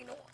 I know.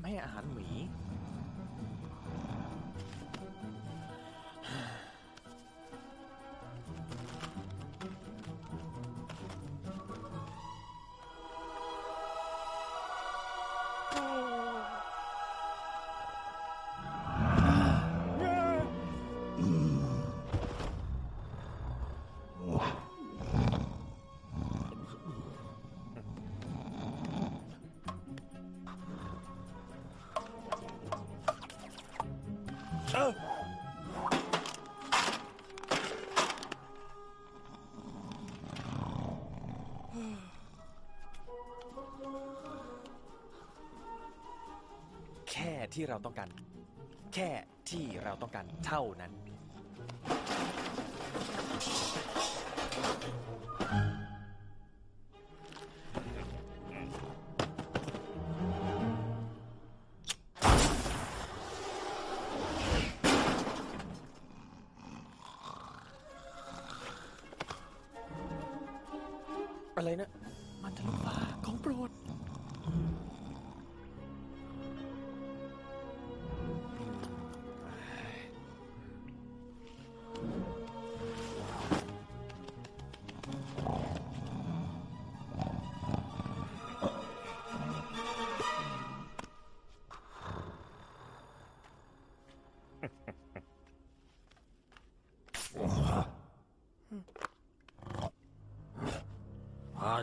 ามให้อาหารหมี ที่เราต้องการ แค่ที่เราต้องการเท่านั้น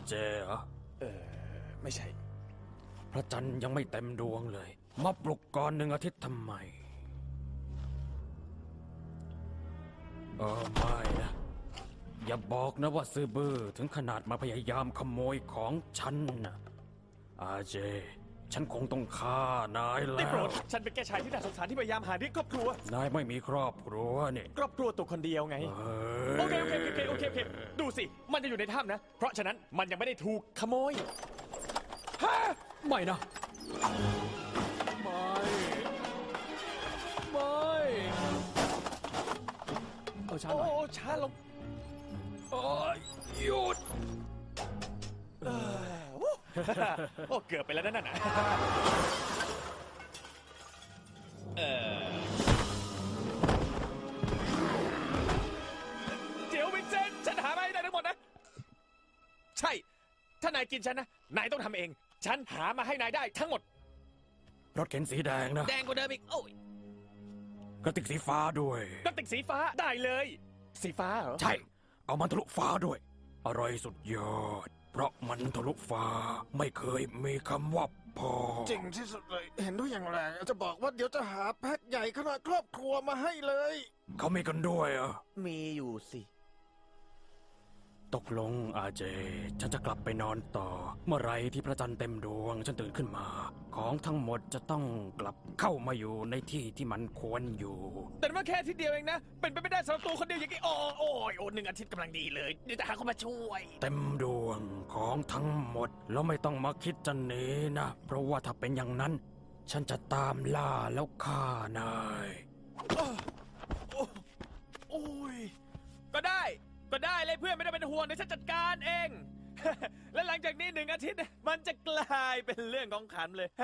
เจเหรอเออ ไม่ใช่ พระจันทร์ยังไม่เต็มดวงเลย มาปลุกก่อนหนึ่งอาทิตย์ทำไมเออไม่นะอย่าบอกนะว่าซื้อบื้อถึงขนาดมาพยายามขโมยของฉันนะอาเจ ฉันคงต้องฆ่านายแล้ได้โปรวด ฉันเป็นแค่ชายที่น่าสงสารที่พยายามหาเลี้ยงครอบครัว นายไม่มีครอบครัวนี่ครอบครัวตัวคนเดียวไงเอโอเคโอเคโอเคโอเคโอเค ดูสิ มันจะอยู่ในถ้ำนะ เพราะฉะนั้นมันยังไม่ได้ถูกขโมยไม่นะ ไม่ ไม่ เออช้าโอ้หน่อยช้าลง โอ้ยหยุดเออ โอ้โอ้เกือบไปแล้วนั่นน่ะเออเดี๋ยววินเซนต์ฉันหามาให้ได้ทั้งหมดนะ ใช่ ถ้านายกินฉันนะ นายต้องทำเอง ฉันหามาให้นายได้ทั้งหมด รถเข็นสีแดงนะ แดงกว่าเดิมอีก โอ้ยกระติกสีฟ้าด้วย กระติกสีฟ้าได้เลย สีฟ้าเหรอ ใช่ เอามันทะลุฟ้าด้วย อร่อยสุดยอด เพราะมันทะลุฟ้าไม่เคยมีคำว่าพอ จริงที่สุดเลย เห็นด้วยอย่างแรงจะบอกว่าเดี๋ยวจะหาแพ็คใหญ่ขนาดครอบครัวมาให้เลย เขามีกันด้วยเหรอมีอยู่สิ ตกลงอาเจ ฉันจะกลับไปนอนต่อ เมื่อไรที่พระจันทร์เต็มดวงฉันตื่นขึ้นมา ของทั้งหมดจะต้องกลับเข้ามาอยู่ในที่ที่มันควรอยู่ แต่ว่าแค่อาทิตย์เดียวเองนะ เป็นไปไม่ได้สำหรับตัวคนเดียวอย่างนี้โอ้โอ้ยโอ้หนึ่งอาทิตย์กำลังดีเลยเดี๋ยวจะหาคนมาช่วย เต็มดวงของทั้งหมดแล้วไม่ต้องมาคิดจะหนีนะ เพราะว่าถ้าเป็นอย่างนั้น ฉันจะตามล่าแล้วฆ่านายโอ้ยก็ได้ ก็ได้เลยเพื่อนไม่ต้องเป็นห่วงเดี๋ยวฉันจัดการเอง และหลังจากนี้หนึ่งอาทิตย์เนี่ยมันจะกลายเป็นเรื่องของขันเลยอ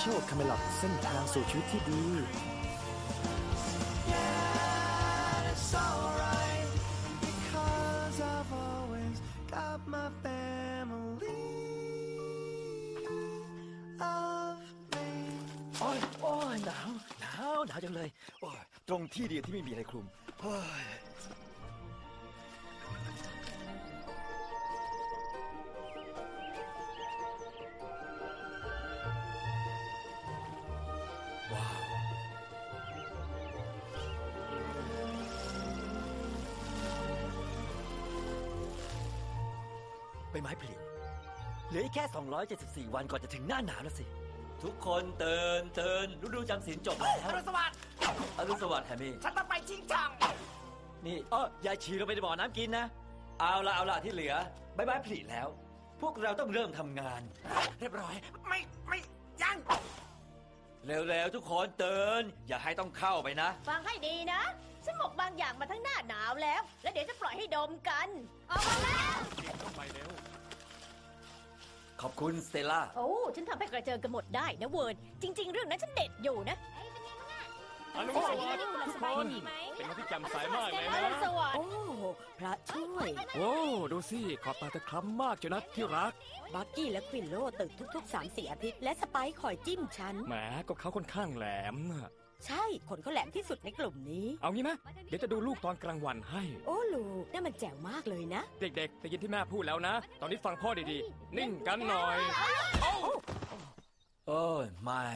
โชคาเมลอดเส้นทางสู่ชีวิตที่ดี Yeah, it's alright because I've always got my family of me. โอ้ย โอ้ยหนาว หนาว หนาวจังเลย โอ้ย ตรงที่เดียวที่ไม่มีอะไรคลุม โอ้ย ใบไม้ผลิเหลืออีกแค่ 274 วันก่อนจะถึงหน้าหนาวแล้วสิ ทุกคนเตือนเตือนฤดูจำศีลจบแล้วอรุณสวัสดิ์อรุณสวัสดิ์แฮมมี่ ฉันต้องไปชิงช่องนี่เออยายฉีลงไปในบ่อน้ำกินนะ เอาละเอาละที่เหลือใบไม้ผลิแล้ว พวกเราต้องเริ่มทำงาน เรียบร้อย ไม่ไม่ยัง เร็วๆทุกคนเตือนอย่าให้ต้องเข้าไปนะ ฟังให้ดีนะ ฉันหมกบางอย่างมาทั้งหน้าหนาวแล้ว แล้วเดี๋ยวจะปล่อยให้ดมกัน ออกมาแล้วขอบคุณสเตลล่า โอ้ ฉันทำให้กระเจิงกันหมดได้นะเวิร์นจริง ๆ เรื่องนั้นฉันเด็ดอยู่นะอรุณสวัสดิ์ทุกคน เป็นวันที่แจ่มใสมากเลยอนะรุณสวัสดิ์โอ้ พระช่วย โอ้ ดูสิ ขอบตาจะคล้ำมากเจ้านะที่รัก บักกี้และควินโลตึกทุกๆ3 4อาทิตย์ และสไปค์คอยจิ้มฉัน แหมก็เขาค่อนข้างแหลมน่ะ ใช่คนเขาแหลมที่สุดในกลุ่มนี้ เอางี้ไหมเดี๋ยวจะดูลูกตอนกลางวันให้ โอ้ลูกนั่นมันแจ๋วมากเลยนะ เด็กๆได้ยินที่แม่พูดแล้วนะ ตอนนี้ฟังพ่อดีๆ นิ่งกันหน่อยโอ้ยไม่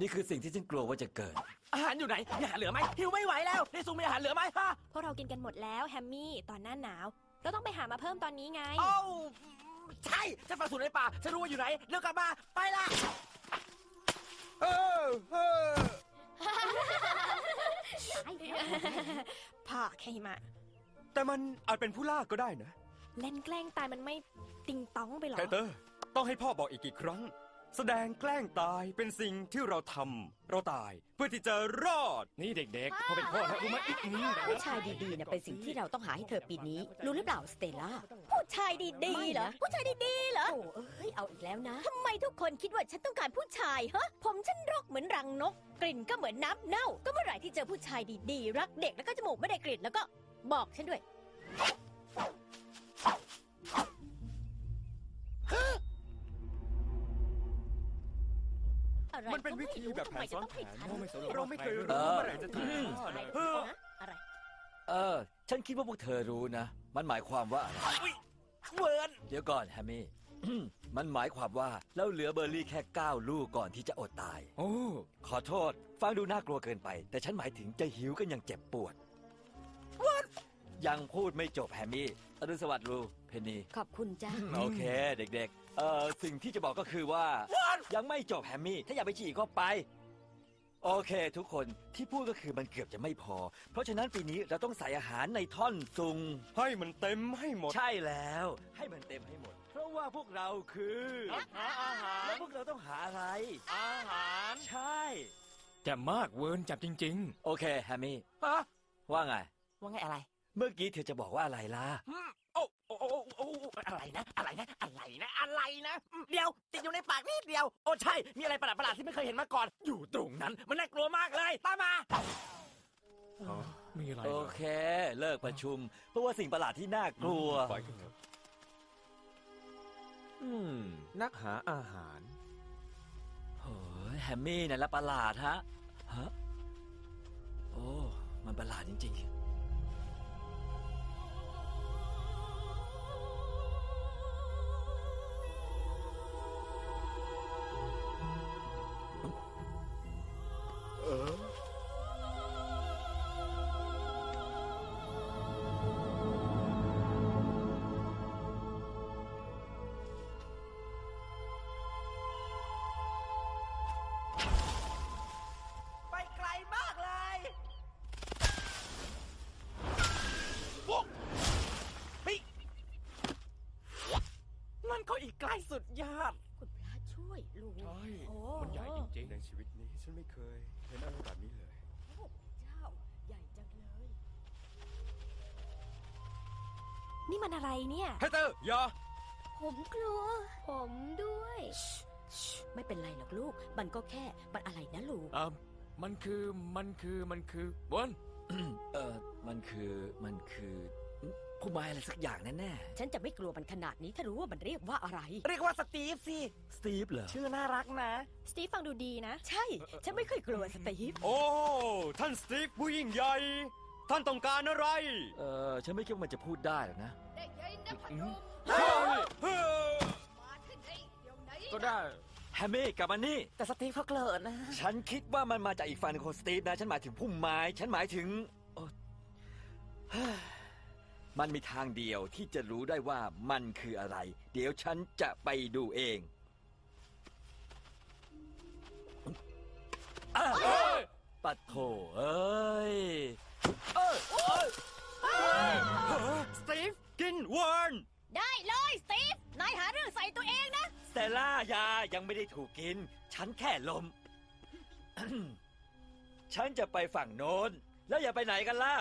นี่คือสิ่งที่ฉันกลัวว่าจะเกิด อาหารอยู่ไหนมีอาหารเหลือไหมหิวไม่ไหวแล้วในซุงมีอาหารเหลือไหมฮะพวกเรากินกันหมดแล้วแฮมมี่ตอนหน้าหนาว เราต้องไปหามาเพิ่มตอนนี้ไงโอ้าใช่ฉันฝังสูตรในป่าฉันรู้ว่าอยู่ไหนเร็วกลับมาไปละเออเออ พ่อแค่หิมะ แต่มันอาจเป็นผู้ล่าก็ได้นะ เล่นแกล้งตายมันไม่ติงต๊องไปหรอไคเตอร์ต้องให้พ่อบอกอีกกี่ครั้ง แสดงแกล้งตายเป็นสิ่งที่เราทำเราตายเพื่อที่จะรอด นี่เด็กๆพ่อเป็นพ่อนะรู้ไหมอีกนี้ผู้ชายดีๆนะเป็นสิ่งที่เราต้องหาให้เธอปีนี้ รู้หรือเปล่าสเตลล่าผู้ชายดีๆเหรอผู้ชายดีๆเหรอโอ้เอ้ยเอาอีกแล้วนะทำไมทุกคนคิดว่าฉันต้องการผู้ชายฮะผมฉันรกเหมือนรังนก กลิ่นก็เหมือนน้ำเน่า ก็เมื่อไหร่ที่เจอผู้ชายดีๆ รักเด็กแล้วก็จมูกไม่ได้กลิ่นแล้วก็บอกฉันด้วย อะไรมันเป็นวิธีแบบแผนซ้อนแผนทำไมจะต้องให้ฉันเราไม่เคยรู้เออเมื่อไหร่จะถึงพ่ออะไรนะฮะอะไร เออ ฉันคิดว่าพวกเธอรู้นะ มันหมายความว่าอะไรเวิร์นเดี๋ยวก่อนแฮมมี่มันหมายความว่าเราเหลือเบอร์รี่แค่9ลูกก่อนที่จะอดตาย โอ้ ขอโทษ ฟังดูน่ากลัวเกินไป แต่ฉันหมายถึงจะหิวกันอย่างเจ็บปวดยังพูดไม่จบแฮมมี่อรุณสวัสดิ์ลูเพนนีขอบคุณจ้าโอเค เด็กๆ เอ่อสิ่งที่จะบอกก็คือว่า ยังไม่จบแฮมมี่ ถ้าอยากไปฉี่ก็ไป โอเค ทุกคนที่พูดก็คือมันเกือบจะไม่พอ เพราะฉะนั้นปีนี้เราต้องใส่อาหารในท่อนซุง ให้มันเต็มให้หมด ใช่แล้ว ให้มันเต็มให้หมด เพราะว่าพวกเราคือหาอาหาร แล้วพวกเราต้องหาอะไร อาหาร ใช่แจ่มมากเวิร์นจับจริง โอเคแฮมมี่ฮะ ว่าไง ว่าไงอะไร เมื่อกี้เธอจะบอกว่าอะไรล่ะอืมโอ้โอ้โอ้โอ้โอ้อะไรนะ อะไรนะ อะไรนะ อะไรนะอืมเดียว ติดอยู่ในปากนิดเดียว โอ้ใช่ มีอะไรประหลาดประหลาดๆที่ไม่เคยเห็นมาก่อน อยู่ตรงนั้น มันน่ากลัวมากเลย ตามมาๆมีอะไรโอเหรอเค เลิกประชุม เพราะว่าสิ่งประหลาดที่น่ากลัว ไปกันเถอะอืม นักหาอาหาร โอ้ยแฮมมี่เนี่ยละประหลาดฮะ ฮะ โอ้ มันประหลาดจริงๆ ใกล้สุดยอด คุณพระช่วยลุงใช่โอ้มันใหญ่จริงๆ ในชีวิตนี้ฉันไม่เคยเห็นอะไรแบบนี้เลยเจ้าใหญ่จังเลย นี่มันอะไรเนี่ย เฮเตอร์ อย่า ผมกลัว ผมด้วย ไม่เป็นไรหรอกลูก มันก็แค่ มันอะไรนะลูก เอ่อมันคือ มันคือ มันคือ บน เออมันคือ มันคือ พุ่มไม้อะไรสักอย่างแน่ฉันจะไม่กลัวมันขนาดนี้ถ้ารู้ว่ามันเรียกว่าอะไรเรียกว่าสตีฟสิๆสตีฟเหรอ ชื่อน่ารักนะ สตีฟฟังดูดีนะ ใช่ ฉันไม่เคยกลัวสตีฟโอ้ ท่านสตีฟผู้ยิ่งใหญ่ ท่านต้องการอะไรเออฉันไม่คิดว่ามันจะพูดได้หรอกนะก็ได้ แฮมมี่กลับมานี่ แต่สตีฟเขาเกลินนะ ฉันคิดว่ามันมาจากอีกฝั่งหนึ่งของสตีฟนะ ฉันหมายถึงพุ่มไม้ ฉันหมายถึงโอ๊ยเฮ้ย มันมีทางเดียวที่จะรู้ได้ว่ามันคืออะไร เดี๋ยวฉันจะไปดูเองอะปัดโธ่เอ้ยสตีฟกินเวิร์นได้เลยสตีฟ นายหาเรื่องใส่ตัวเองนะ สเตลล่ายายังไม่ได้ถูกกิน ฉันแค่ล้ม ฉันจะไปฝั่งโน้น แล้วอย่าไปไหนกันล่ะ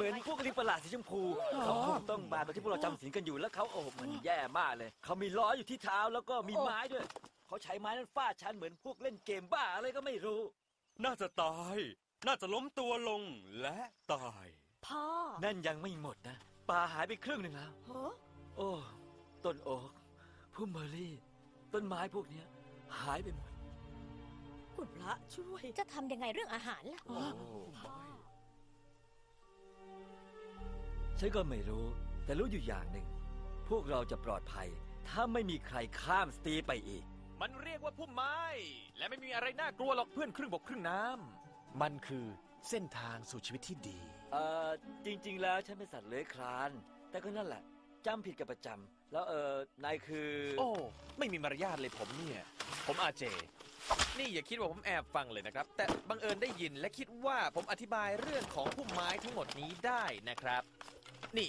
เหมือนพวกลิงประหลาดสีชมพู เขาคงต้องมาตอนที่พวกเราจำศีลกันอยู่แล้วเขาโอ้โหมันแย่มากเลย เขามีล้ออยู่ที่เท้าแล้วก็มีไม้ด้วย เขาใช้ไม้นั้นฟาดฉันเหมือนพวกเล่นเกมบ้าอะไรก็ไม่รู้ น่าจะตาย น่าจะล้มตัวลงและตาย พ่อนั่นยังไม่หมดนะป่าหายไปครึ่งหนึ่งแล้วฮะโอ้ ต้นโอ๊กพุ่มเบอร์รี่ ต้นไม้พวกเนี้ย หายไปหมด คุณพระช่วย จะทำยังไงเรื่องอาหารล่ะ ฉันก็ไม่รู้ แต่รู้อยู่อย่างหนึ่ง พวกเราจะปลอดภัย ถ้าไม่มีใครข้ามสตีฟไปอีก มันเรียกว่าพุ่มไม้ และไม่มีอะไรน่ากลัวหรอกเพื่อนครึ่งบกครึ่งน้ำมันคือเส้นทางสู่ชีวิตที่ดี เอ่อ จริง ๆ แล้วฉันเป็นสัตว์เลื้อยคลาน แต่ก็นั่นแหละจำผิดกับประจำแล้วเออนายคือ โอ้ ไม่มีมารยาทเลยผมเนี่ย ผมอาเจ นี่อย่าคิดว่าผมแอบฟังเลยนะครับ แต่บังเอิญได้ยินและคิดว่าผมอธิบายเรื่องของพุ่มไม้ทั้งหมดนี้ได้นะครับ นี่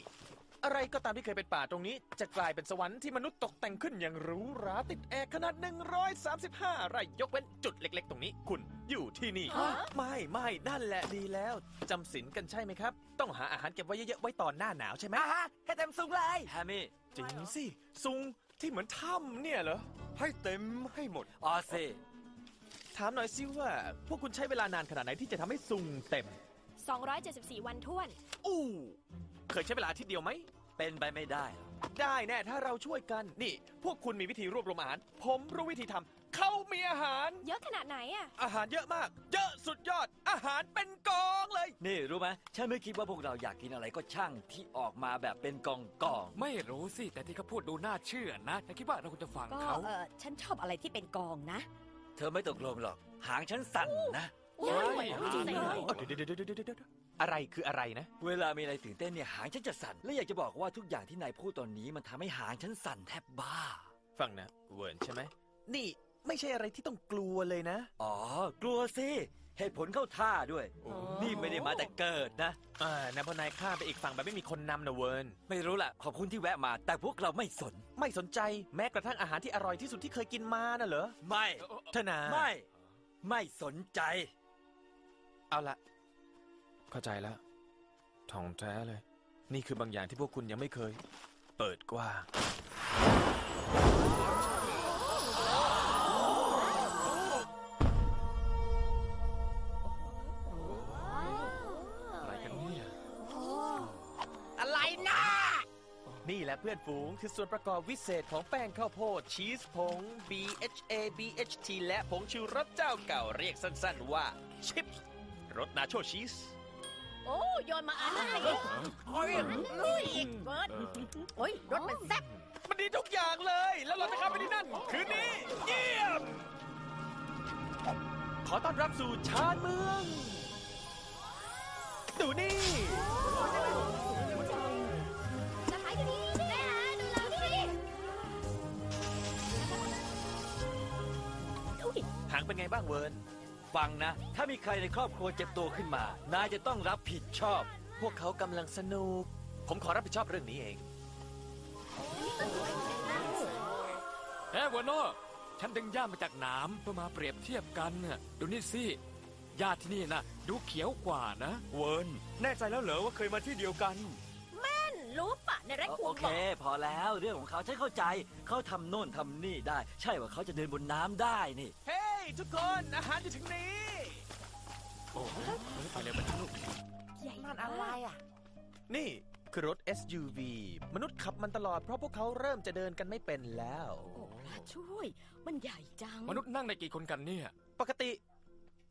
อะไรก็ตามที่เคยเป็นป่าตรงนี้ จะกลายเป็นสวรรค์ที่มนุษย์ตกแต่งขึ้นอย่างหรูหราติดแอร์ขนาด 135 ไร่ยกเว้นจุดเล็ก ๆ ตรงนี้ คุณอยู่ที่นี่ ไม่ไม่นั่นแหละดีแล้วจำศีลกันใช่ไหมครับ ต้องหาอาหารเก็บไว้เยอะๆไว้ตอนหน้าหนาวใช่ไหมอะฮะให้เต็มซุงเลยแฮมมี่จริงสิซุงที่เหมือนถ้ำเนี่ยเหรอให้เต็มให้หมดออเซถามหน่อยสิว่า พวกคุณใช้เวลานานขนาดไหนที่จะทำให้ซุงเต็ม 274 วันท้วน อู้ เคยใช้เวลาอาที่เดียวไหม เป็นไปไม่ได้หรอกได้แน่ถ้าเราช่วยกัน นี่ พวกคุณมีวิธีรวบรวมอาหาร ผมรู้วิธีทำเขามีอาหาร เยอะขนาดไหนอะอาหารเยอะมาก เยอะสุดยอด อาหารเป็นกองเลย นี่รู้ไหมฉันไม่คิดว่าพวกเราอยากกินอะไรก็ช่างที่ออกมาแบบเป็นกองกองไม่รู้สิ แต่ที่เขาพูดดูน่าเชื่อนะฉันคิดว่าเราควรจะฟังก็เขา เออฉันชอบอะไรที่เป็นกองนะ ๆเธอไม่ตกลงหรอก หางฉันสั่นนะ โอ้ยไม่จริงเลยเดี๋ยวเดี๋ยวเดี๋ยวเดี๋ยวเดี๋ยว อะไรคืออะไรนะ เวลามีอะไรตื่นเต้นเนี่ยหางฉันจะสั่น และอยากจะบอกว่าทุกอย่างที่นายพูดตอนนี้มันทำให้หางฉันสั่นแทบบ้า ฟังนะเวิร์นใช่ไหมนี่ไม่ใช่อะไรที่ต้องกลัวเลยนะ อ๋อ กลัวสิ เหตุผลเข้าท่าด้วย นี่ไม่ได้มาแต่เกิดนะ อ่านะเพราะนายข้ามไปอีกฝั่งแบบไม่มีคนนำนะเวิร์นไม่รู้แหละขอบคุณที่แวะมา แต่พวกเราไม่สน ไม่สนใจแม้กระทั่งอาหารที่อร่อยที่สุดที่เคยกินมาน่ะเหรอ ไม่ เธอนาไม่ ไม่สนใจ เอาละ เข้าใจแล้วท่องแท้เลย นี่คือบางอย่างที่พวกคุณยังไม่เคย เปิดกว้างอะไรกันเนี่ยอะไรนะนี่แหละเพื่อนฝูงคือส่วนประกอบวิเศษของแป้งข้าวโพด ชีสผง BHA BHT และผงชูรสเจ้าเก่าเรียกสั้นๆว่า ชิปส์รสนาโชชีส โอ้โยนมาอะไรโอ้ยลุยอีกเบิร์ดโอ้ยรถมันแซ่บมันดีทุกอย่างเลย แล้วเราจะเข้าไปที่นั่น คืนนี้ เยี่ยม ขอต้อนรับสู่ชานเมืองดูนี่จะขายอยู่นี่แม่ดูเราดิหางเป็นไงบ้างเวิร์น ฟังนะ ถ้ามีใครในครอบครัวเจ็บตัวขึ้นมา นายจะต้องรับผิดชอบ พวกเขากำลังสนุก ผมขอรับผิดชอบเรื่องนี้เองเฮ้ยวันโนฉันดึงย่ามาจากหน้ำเพื่อมาเปรียบเทียบกันน่ะดูนี่สิญาติที่นี่นะดูเขียวกว่านะ เวิร์นแน่ใจแล้วเหรอว่าเคยมาที่เดียวกันรู้ปะในแรกควโองเค บอกพอแล้วเรื่องของเขาฉันเข้าใจ เขาทำโน่นทำนี่ได้ ใช่ว่าเขาจะเดินบนน้ำได้นี่ เฮ้ย ทุกคน อาหารอยู่ถึงนี้ โอ้ไปเร็วไปทางลูกมันอะไรอะ นี่คือรถ SUV มนุษย์ขับมันตลอดเพราะพวกเขาเริ่มจะเดินกันไม่เป็นแล้ว โอ้พระช่วย มันใหญ่จัง มนุษย์นั่งได้กี่คนกันเนี่ย ปกติ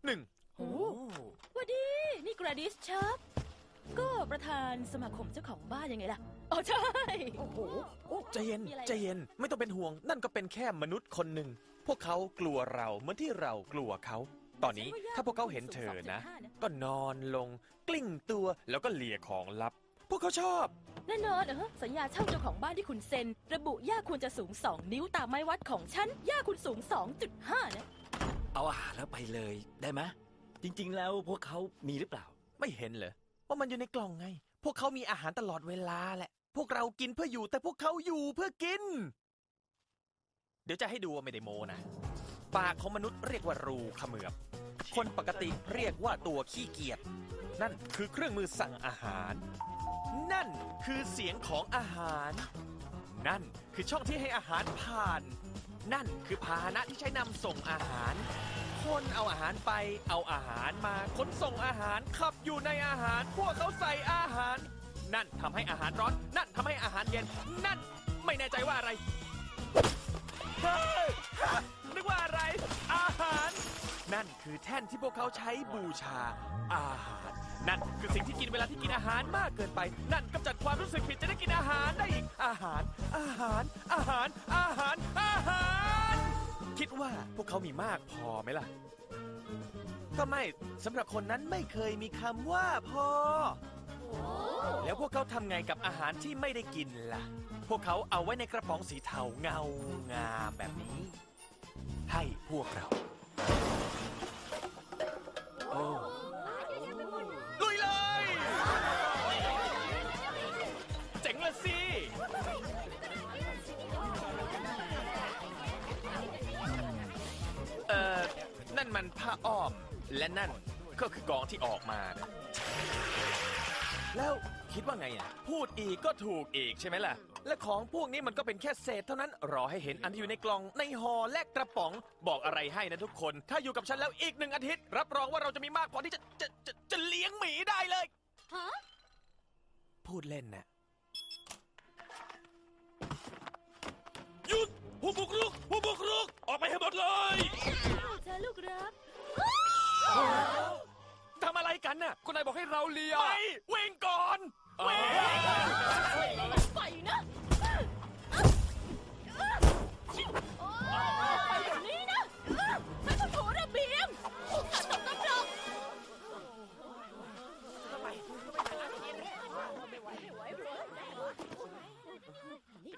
หนึ่งโอ้วัสดี นี่กราดิสชาร์ปก็ประธานสมาคมเจ้าของบ้านยังไงล่ะอ๋อใช่ โอ้โหใจเย็นมีอะไรใจเย็น ไม่ต้องเป็นห่วง นั่นก็เป็นแค่มนุษย์คนหนึ่ง พวกเขากลัวเราเหมือนที่เรากลัวเขา ตอนนี้ถ้าพวกเขาเห็นเธอนะ ก็นอนลงกลิ้งตัวแล้วก็เลียของลับ พวกเขาชอบ แน่นอนเออสัญญาเช่าเจ้าของบ้านที่คุณเซ็น ระบุย่าควรจะสูง 2 นิ้วตามไม้วัดของฉัน ย่าคุณสูง 2.5 นะ เอาอาหารแล้วไปเลยได้ไหมจริง ๆ แล้วพวกเขามีหรือเปล่า ไม่เห็นเหรอว่ามันอยู่ในกล่องไง พวกเขามีอาหารตลอดเวลาแหละ พวกเรากินเพื่ออยู่แต่พวกเขาอยู่เพื่อกิน เดี๋ยวจะให้ดูว่าไม่ได้โมนะ ปากของมนุษย์เรียกว่ารูเขมือบ คนปกติเรียกว่าตัวขี้เกียจ นั่นคือเครื่องมือสั่งอาหาร นั่นคือเสียงของอาหาร นั่นคือช่องที่ให้อาหารผ่าน นั่นคือพาหนะที่ใช้นำส่งอาหาร คนเอาอาหารไป เอาอาหารมาขนส่งอาหารขับอยู่ในอาหาร พวกเขาใส่อาหาร นั่นทำให้อาหารร้อน นั่นทำให้อาหารเย็น นั่นไม่แน่ใจว่าอะไร เฮ้ยฮะนึกว่าอะไร อาหาร นั่นคือแท่นที่พวกเขาใช้บูชา อาหาร นั่นคือสิ่งที่กินเวลาที่กินอาหารมากเกินไป นั่นกำจัดความรู้สึกผิดจะได้กินอาหารได้อีก อาหาร อาหาร อาหาร อาหาร อาหาร คิดว่าพวกเขามีมากพอไหมล่ะ ก็ไม่สำหรับคนนั้นไม่เคยมีคำว่าพอ แล้วพวกเขาทำไงกับอาหารที่ไม่ได้กินล่ะ พวกเขาเอาไว้ในกระป๋องสีเทาเงางามแบบนี้ ให้พวกเรา โอ้ลุยเลย เจ๋งละสิ เอ่อ นั่นมันผ้าอ้อม และนั่นก็คือกองที่ออกมานะแล้วคิดว่าไงอะ พูดอีกก็ถูกอีกใช่ไหมล่ะ และของพวกนี้มันก็เป็นแค่เศษเท่านั้นรอให้เห็นอันที่อยู่ในกล่องในห่อและกระป๋องบอกอะไรให้นะทุกคน ถ้าอยู่กับฉันแล้วอีกหนึ่งอาทิตย์ รับรองว่าเราจะมีมากพอที่จะจะจะจะเลี้ยงหมีได้เลย ฮะ พูดเล่นนะหยุดผู้บุกรุกผู้บุกรุก ออกไปให้หมดเลย เธอลูกรักทำอะไรกันน่ะ คุณนายบอกให้เราเลี้ยงไปวิ่งก่อน วิ่งไปนะไปเดี๋ยวนี้นะฉันก็ถูระเบียงสะสมกำลัง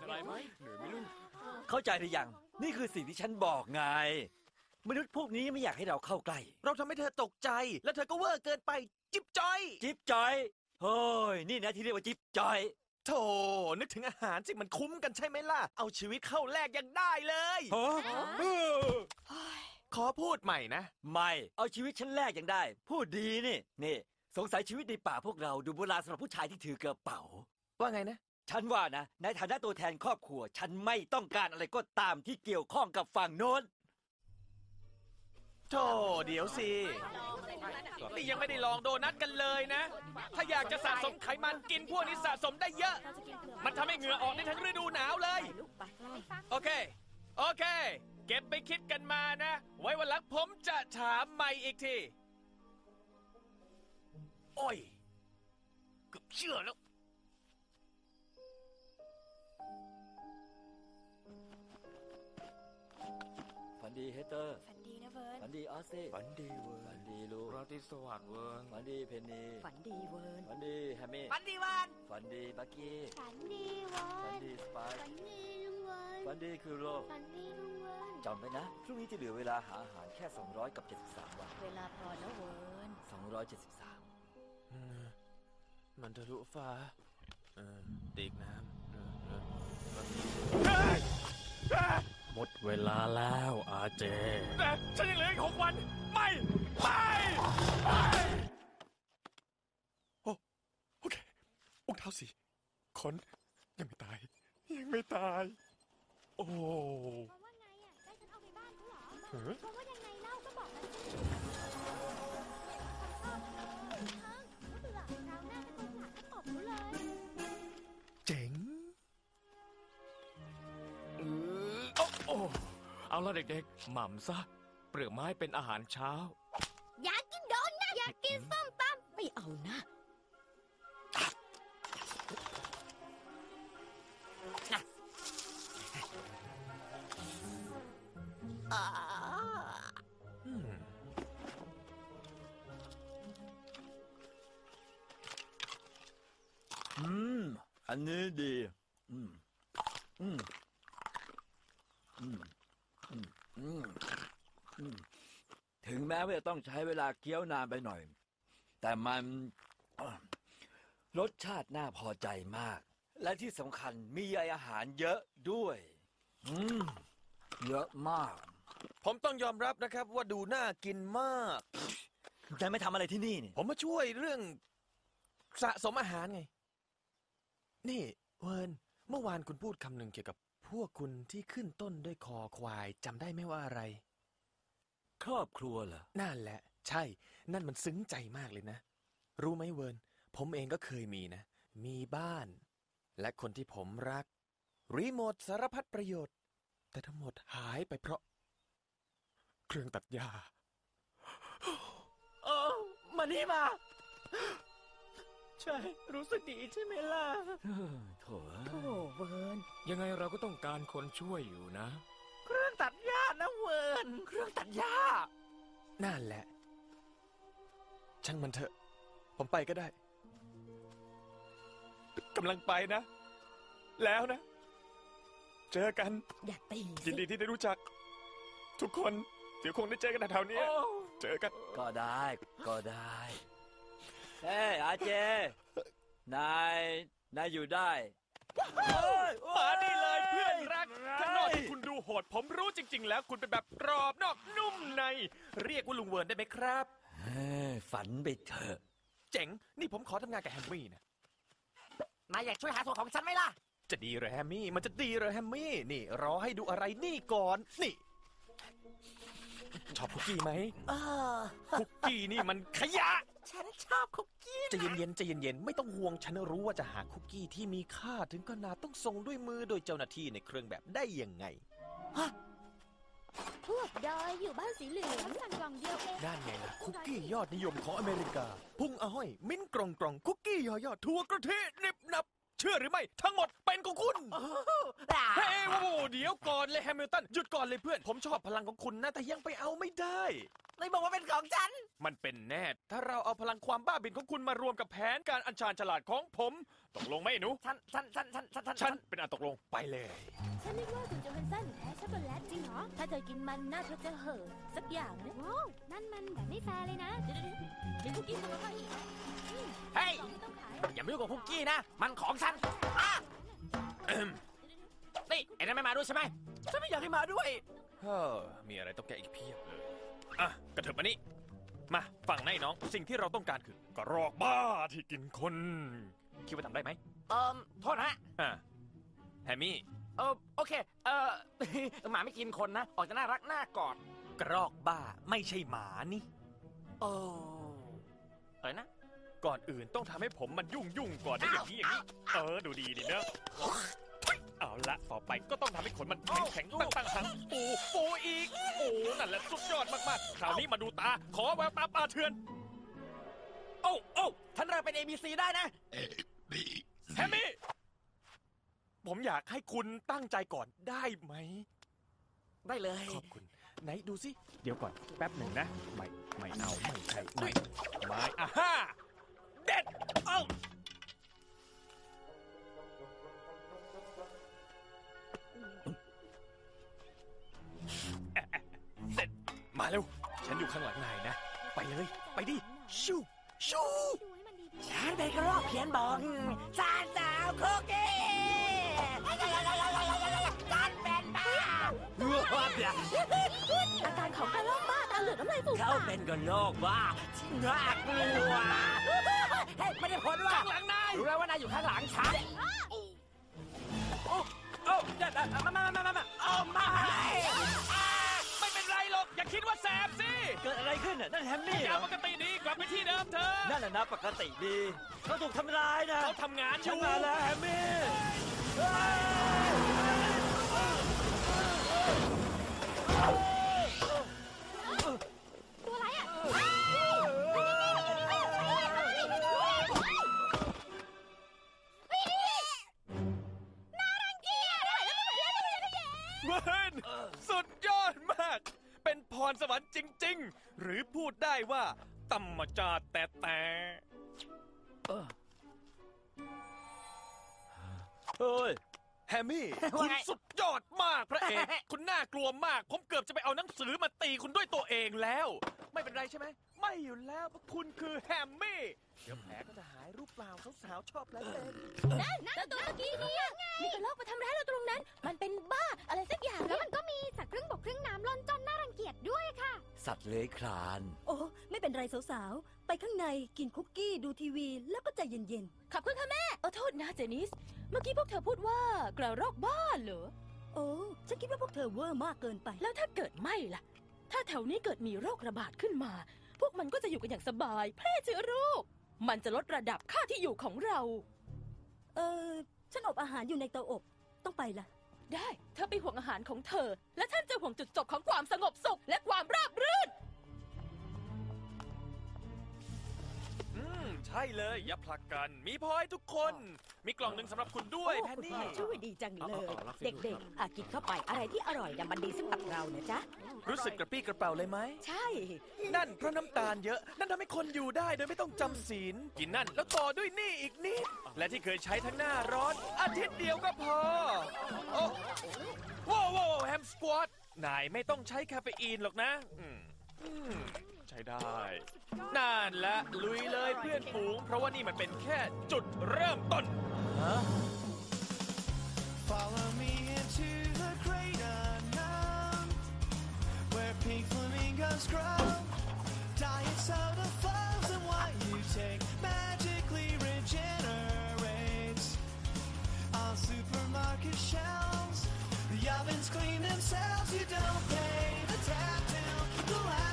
อะไรไหมเหนื่อยไหมลูกเข้าใจหรือยัง นี่คือสิ่งที่ฉันบอกไง มนุษย์พวกนี้ไม่อยากให้เราเข้าใกล้ เราทำให้เธอตกใจ แล้วเธอก็เวอร์เกินไป จิ๊บจอย จิ๊บจอย เฮ้ย นี่นะที่เรียกว่าจิ๊บจอย โธ่นึกถึงอาหารสิมันคุ้มกันใช่ไหมล่ะ เอาชีวิตเข้าแลกยังได้เลยฮะเออขอพูดใหม่นะ ไม่ เอาชีวิตฉันแลกยังได้ พูดดีนี่ นี่ สงสัยชีวิตในป่าพวกเราดูโบราณสำหรับผู้ชายที่ถือกระเป๋า ว่าไงนะ ฉันว่านะ ในฐานะตัวแทนครอบครัว ฉันไม่ต้องการอะไรก็ตามที่เกี่ยวข้องกับฝั่งโน้น โธ่เดี๋ยวสิ นี่ยังไม่ได้ลองโดนัทกันเลยนะ ถ้าอยากจะสะสมไขมันกินพวกนี้สะสมได้เยอะ มันทำให้เหงื่อออกในทั้งฤดูหนาวเลย โอเค โอเค เก็บไปคิดกันมานะ ไว้วันหลังผมจะถามใหม่อีกที โอ้ยเกือบเชื่อแล้ว ฝันดีเฮเทอร์ฝันดีนะ เวิร์น ฝันดีออสซี่ฝันดีเวิร์น ฝันดีลูกราตรีสวัสดิ์เวิร์นฝันดีเพนนีฝันดีเวิร์นฝันดีแฮมมี่ฝันดีเวิร์นฝันดีบักกี้ฝันดีวอฝันดีสไปค์ฝันดีลุงเวิร์นฝันดีควิลโลฝันดีลุงเวิร์นจำไว้นะพรุ่งนี้จะเหลือเวลาหาอาหารแค่ 200 กับ 73 วัน เวลาพอนะเวิร์น273อืมมันทะลุฟ้าเออตีกน้ำเออเออ หมดเวลาแล้วอาเจ แต่ฉันยังเหลืออีกหกวัน ไม่ ไม่โอเคองค์เท้าสีขนยังไม่ตาย ยังไม่ตาย โอ้ เพราะว่าไงอะได้ฉันเอาไปบ้านเขาเหรอเฮ้ยเพราะว่า เอาละเด็กๆ หม่ำซะ เปลือกไม้เป็นอาหารเช้า อยากกินโดนัทอยากกินส้มตไม่เอานะอืมอืม อันนี้ดี อืม อืม อืม อืม อืม อืม ถึงแม้ว่าจะต้องใช้เวลาเคี้ยวนานไปหน่อย แต่มันอะรสชาติน่าพอใจมาก และที่สำคัญมีใยอาหารเยอะด้วยอืมเยอะมาก ผมต้องยอมรับนะครับ ว่าดูน่ากินมากจะไม่ทำอะไรที่นี่นี่ผมมาช่วยเรื่องสะสมอาหารไง นี่เวิร์นเมื่อวานคุณพูดคำหนึ่งเกี่ยวกับพ วกคุณที่ขึ้นต้นด้วยคอควายจำได้ไหมว่าอะไร ครอบครัวเหรอ นั่นแหละ ใช่ นั่นมันซึ้งใจมากเลยนะ รู้ไหมเวิร์นผมเองก็เคยมีนะ มีบ้าน และคนที่ผมรัก รีโมทสารพัดประโยชน์ แต่ทั้งหมดหายไปเพราะ เครื่องตัดหญ้า เออมานี่มา ใช่ รู้สึกดีใช่ไหมล่ะเฮ้ยโธ่โธ่เวิร์นยังไงเราก็ต้องการคนช่วยอยู่นะ เครื่องตัดหญ้านะเวิร์นเครื่องตัดหญ้า นั่นแหละ ช่างมันเถอะ ผมไปก็ได้กำลังไปนะ แล้วนะ เจอกัน อย่าตียินสิดีที่ได้รู้จัก ทุกคน เดี๋ยวคงได้เจอกันแถวๆนี้ เจอกัน ก็ได้ ก็ได้ เฮ้ยอาเจ นาย นายอยู่ได้มานี่เลยเพื่อนรักข้างนอกที่คุณดูโหด ผมรู้จริง ๆ แล้วคุณเป็นแบบกรอบนอกนุ่มใน เรียกว่าลุงเวิร์นได้ไหมครับ เฮ้ยฝันไปเถอะ เจ๋ง นี่ผมขอทำงานกับแฮมมี่นะ นายอยากช่วยหาส่วนของฉันไหมล่ะ จะดีเหรอแฮมมี่ มันจะดีเหรอแฮมมี่ นี่รอให้ดูอะไรนี่ก่อน นี่ชอบคุกกี้ไหมเออคุกกี้นี่มันขยะ ฉันชอบคุกกี้ใจะเย็นๆใจะเย็นๆไม่ต้องห่วงฉันรู้ว่าจะหาคุกกี้ที่มีค่าถึงขนาดต้องส่งด้วยมือโดยเจ้าหน้าที่ในเครื่องแบบได้ยังไง พวกดอยอยู่บ้านสีเหลืองสั่งกล่องเดียวเองนั่นไงล่ะคุกกี้ยอดนิยมของอเมริกา พุ่งอ้อย มิ้นท์กรองกรองคุกกี้ยอยอดทั่วกระเทศนิบนับ เชื่อหรือไม่ ทั้งหมดเป็นของคุณ เฮ้ยโว้โหเดี๋ยวก่อนเลยแฮมิลตันหยุดก่อนเลยเพื่อน ผมชอบพลังของคุณนะ แต่ยังไปเอาไม่ได้เลยบอกว่าเป็นของฉัน มันเป็นแน่ ถ้าเราเอาพลังความบ้าบิ่นของคุณมารวมกับแผนการอันชาญฉลาดของผมตกลงไหมหนู ฉัน ฉัน ฉัน ฉัน ฉัน ฉัน เป็นอันตกลงไปเลย ฉันนึกว่าถึงโจฮันสันแพ้ ริงเหรอ ถ้าเธอกินมันน่าเธอจะเห่อสักอย่างนะว้าวนั่นมันแบบไม่แฟร์เลยนะ เดี๋ยวเดี๋ยวเดี๋ยวคุกกี้มาให้อีกเฮ้ยกล่องที่ต้องขายอย่ามายุ่งกับคุกกี้นะ มันของฉันอะนี่ไอ้นั่นไม่มาด้วยใช่ไหมฉันไม่อยากให้มาด้วย เฮ้อมีอะไรต้องแก้อีกเพียบเลย อะ กระเถิบมานี่ มาฟังนายน้อง สิ่งที่เราต้องการคือกระรอกบ้าที่กินคน คิดว่าทำได้ไหมเอ่อโทษนะอะแฮมมี่ เออโอเค เออ หมาไม่กินคนนะ ออกจะน่ารักน่ากอด กระรอกบ้าไม่ใช่หมานี่ โอ้อะไรนะ ก่อนอื่นต้องทำให้ผมมันยุ่งยุ่งๆก่อนนะอย่างนี้อย่างนี้ เออดูดีดีเนอะเอาละต่อไปก็ต้องทำให้ขนมันแข็งแข็งตั้งตั้งหังปูปูอีกโอ้นั่นแหละสุดยอดมากๆคราวนี้มาดูตา ขอแววตาปลาเทือน โอ้โอ้ฉันเริ่มเป็น ABC ได้นะ แฮมมี่ ผมอยากให้คุณตั้งใจก่อนได้ไหม ได้เลย ขอบคุณ ไหนดูสิ เดี๋ยวก่อนแป๊บหนึ่งนะ ไม่ไม่เอาไม่ใช่ไม่ไม่อะฮ่าเด็ดเอ้าแอะแอะเสร็จมาเร็ว ฉันอยู่ข้างหลังนายนะ ไปเลย ไปดิ ชูชูฉันเป็นกระรอกเพียนบองสาวสาวคุกกี้ อาการของกระรอกบ้าตาเหลือกน้ำลายฟูมเขาปากเป็นกระรอกบ้าที่น่ากลัวเฮ้ยไม่ได้ผลว่าข้างหลังนายรู้แล้วว่านายอยู่ข้างหลังฉันโอ้โอ้เดี๋ยวๆมามามามามาโอ้ไม่ไม่เป็นไรหรอก อย่าคิดว่าแสบสิเกิดอะไรขึ้นน่ะนั่นแฮมมี่อเหรย่าอปกติดีกลับไปที่เดิมเถอะนั่นน่ะนะปกติดีเขาถูกทำร้ายนะเขาทำงานอฉันยู่มาแล้วแฮมมี่ตัว เป็นพรสวรรค์จริง ๆ หรือพูดได้ว่าตัมมาจาแต่แต่เฮ้ยแฮมมี่ คุณสุดยอดมากพระเอก คุณน่ากลัวมาก ผมเกือบจะไปเอาหนังสือมาตีคุณด้วยตัวเองแล้ว ไม่เป็นไรใช่ไหม ไม่อยู่แล้วเพราะคุณคือแฮมมี่ เดี๋ยวแผลก็จะหายรูปเปล่าสาวๆชอบแล้วเต้นนั่นเจ้าตัวเมื่อกี้เนี่ยมีกระรอกมาทำร้ายเราตรงนั้น มันเป็นบ้าอะไรสักอย่างแล้วมันก็มีสัตว์ครึ่งบกครึ่งน้ำล่อนจ้อนน่ารังเกียจด้วยค่ะ สัตว์เลื้อยคลาน โอ้ไม่เป็นไรสาวๆ ไปข้างในกินคุกกี้ดูทีวีแล้วก็ใจเย็นขอบคุณค่ะแม่เออโทษนะเจนิส เมื่อกี้พวกเธอพูดว่ากระรอกบ้าเหรอๆโอ้ฉันคิดว่าพวกเธอเวอร์มากเกินไป แล้วถ้าเกิดไม่ล่ะ ถ้าแถวนี้เกิดมีโรคระบาดขึ้นมา พวกมันก็จะอยู่กันอย่างสบาย แพร่เชื้อโรค มันจะลดระดับค่าที่อยู่ของเรา เออ ฉันอบอาหารอยู่ในเตาอบ ต้องไปละได้ เธอไปห่วงอาหารของเธอ และฉันจะห่วงจุดจบของความสงบสุขและความราบรื่น ใช่เลย อย่าผลักกัน มีพอยทุกคน มีกล่องหนึ่งสำหรับคุณด้วยแพนนี่ ช่วยดีจังเลย เด็กๆอะกินเข้าไปอะไรที่อร่อยเนี่ยมันดีสำหรับเรานะจ๊ะ รู้สึกกระปี้กระเป๋าเลยไหม ใช่ นั่นเพราะน้ำตาลเยอะ นั่นทำให้คนอยู่ได้โดยไม่ต้องจำศีล กินนั่นแล้วต่อด้วยนี่อีกนิด และที่เคยใช้ทั้งหน้าร้อน อาทิตย์เดียวก็พอ โอ้ว้าวว้าวแฮมสควอตนายไม่ต้องใช้คาเฟอีนหรอกนะอืมอืม ใช้ได้ นั่นละลุยเลยเพื่อนฝูง เพราะว่านี่มันเป็นแค่จุดเริ่มต้น Follow me into the great unknown, where pink flamingos grow. Diet soda flows, and what you take magically regenerates. On supermarket shelves, the ovens clean themselves. You don't pay the tab till the last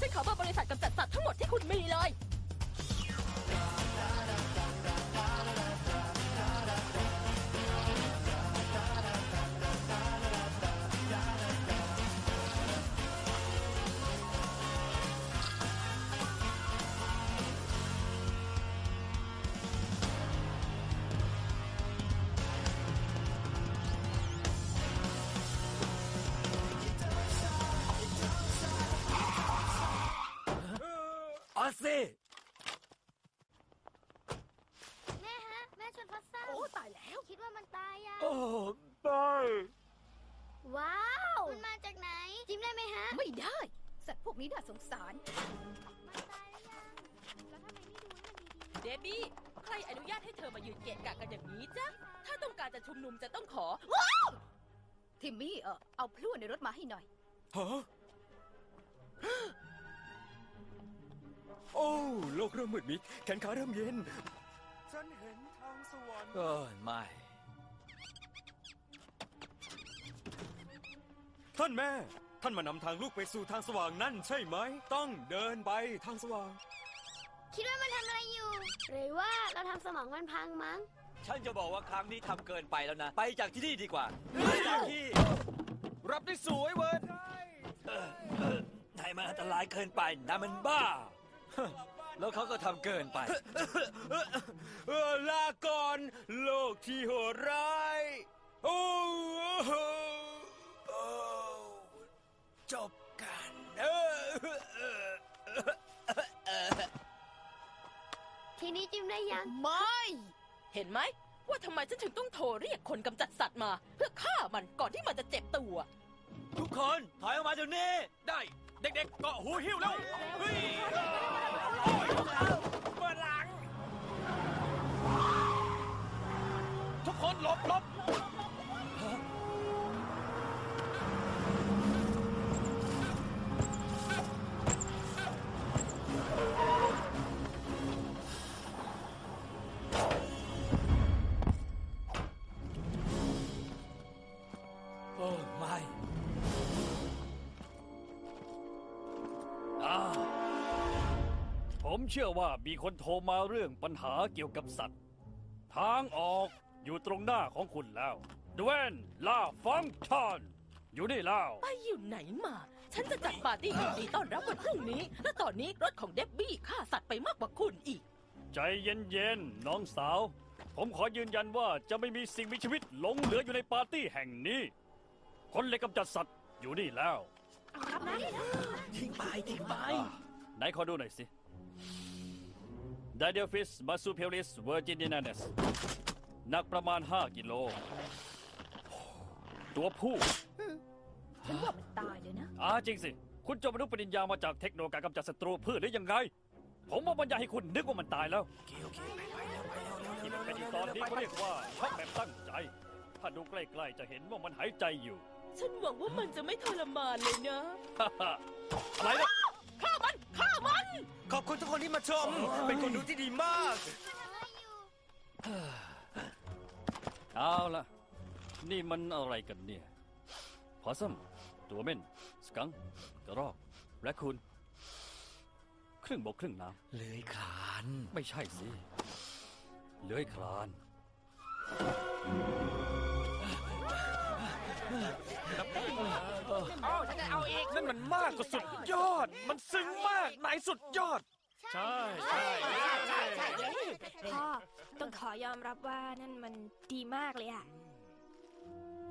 ฉันขอเบอร์บริษัทกำจัดสัตว์ทั้งหมดที่คุณมีเลย สซี่แม่ฮะ แม่ชวนพัสซ่าโอ้ตายแล้ว คิดว่ามันตายยังโอ้ได้ว้าว มันมาจากไหน จิ้มได้ไหมฮะ ไม่ได้ สัตว์พวกนี้น่าสงสาร มันตายหรือยัง แล้วทำไมไม่ดูให้มันดีเดบี้ ใครอนุญาตให้เธอมายืนเกะกะกันอย่างนี้จ๊ะ ถ้าต้องการจะชุมนุมจะต้องขอทิมมี่เออเอาพลั่วในรถมาให้หน่อย ฮะ โอ้โลกเริ่มมืดมิดแขนขาเริ่มเย็น ฉันเห็นทางสวรรค์เออไม่ ท่านแม่ ท่านมานำทางลูกไปสู่ทางสว่างนั่นใช่ไหม ต้องเดินไปทางสว่างๆคิดว่ามันทำอะไรอยู่ หรือว่าเราทำสมองมันพังมั้ง ฉันจะบอกว่าครั้งนี้ทำเกินไปแล้วนะ ไปจากที่นี่ดีกว่าไปจากที่รับได้สวยเวิร์ดนายมันอันตรายเกินไปนายมันบ้า แล้วเขาก็ทำเกินไป เออลาก่อนโลกที่โหดร้าย โอ้โหโอ้จบกันเออทีนี้จิ้มได้ยัง ไม่ เห็นไหม ว่าทำไมฉันถึงต้องโทรเรียกคนกำจัดสัตว์มา เพื่อฆ่ามันก่อนที่มันจะเจ็บตัว ทุกคน ถอยออกมาเดี๋ยวนี้ ได้ เด็กๆเกาะหูหิ้วแล้วเฮ้ย เปิดหลัง ทุกคนหลบหลบ เชื่อว่ามีคนโทรมาเรื่องปัญหาเกี่ยวกับสัตว์ ทางออกอยู่ตรงหน้าของคุณแล้วดเวนลาฟอนทานท์อยู่นี่แล้ว ไปอยู่ไหนมา ฉันจะจัดปาร์ตี้อย่างดีต้อนรับวันพรุ่งนี้ และตอนนี้รถของเดบบี้ฆ่าสัตว์ไปมากกว่าคุณอีก ใจเย็นๆน้องสาว ผมขอยืนยันว่าจะไม่มีสิ่งมีชีวิตหลงเหลืออยู่ในปาร์ตี้แห่งนี้ คนเล็กกำจัดสัตว์อยู่นี่แล้ว เอาครับนะทิ้งไปทิ้งไป ไหนขอดูหน่อยสิ d i d i o f i s marsupialis virginianus หนักประมาณ 5 กิโล ตัวผู้ ฉันว่ามันตายเลยนะ อ่าจริงสิ คุณจบมนุษย์ปริญญามาจากเทคโนโลยีการกำจัดศัตรูพืชหรือยังไง ผมว่าบรรยายให้คุณนึกว่ามันตายแล้วที่มันเป็นอีกตอนนี้เขาเรียกว่าช็อกแบบตั้งใจ ถ้าดูใกล้ๆจะเห็นว่ามันหายใจอยู่ ฉันหวังว่ามันจะไม่ทรมานเลยนะ อะไรนะฆ่ามันฆ่ามัน ขอบคุณทุกคนที่มาชม เป็นคนดูที่ดีมาก เอาละนี่มันอะไรกันเนี่ยพอซัมตัวเม่น สกังก์กระรอกและคุณ ครึ่งบกครึ่งน้เลื้อยคลานำไม่ใช่สิเลื้อยคลาน เอาฉันจะเอาอีก นั่นมันมากกว่าสุดยอด มันซึ้งมากนายสุดยอด ใช่ใช่พ่อต้องขอยอมรับว่านั่นมันดีมากเลยอะ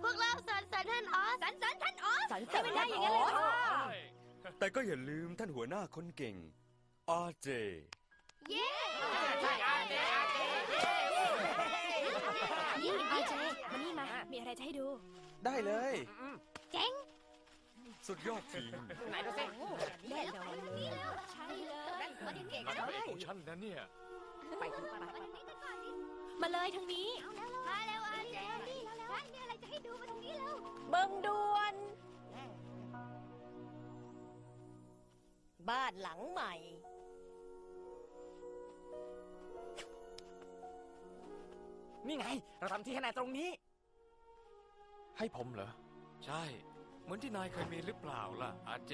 พวกเราสรรเสริญท่านออสสรรเสริญท่านออสสรรเสริญให้มันได้อย่างนั้นเลยเหรอแต่ก็อย่าลืมท่านหัวหน้าคนเก่งอาเจ เย้ใช่อาเจอาเจเย้นี่อาเจมานี่มา มีอะไรจะให้ดู ได้เลย เจ๋ง สุดยอดจริงไหนดูสิแน่นอนเลยใช่เลยวันนี้เก่งนั่นจังพระเลเอกยของฉันนะเนี่ย ไปถึงไปมาเลยทางนี้มาแล้วอาเจนี่แล้วฉันมีอะไรจะให้ดูมาตรงนี้แล้วเบิงด่วน บ้านหลังใหม่นี่ไง เราทำที่ขนาดตรงนี้ ให้ผมเหรอ ใช่ เหมือนที่นายเคยมีหรือเปล่าล่ะอาเจ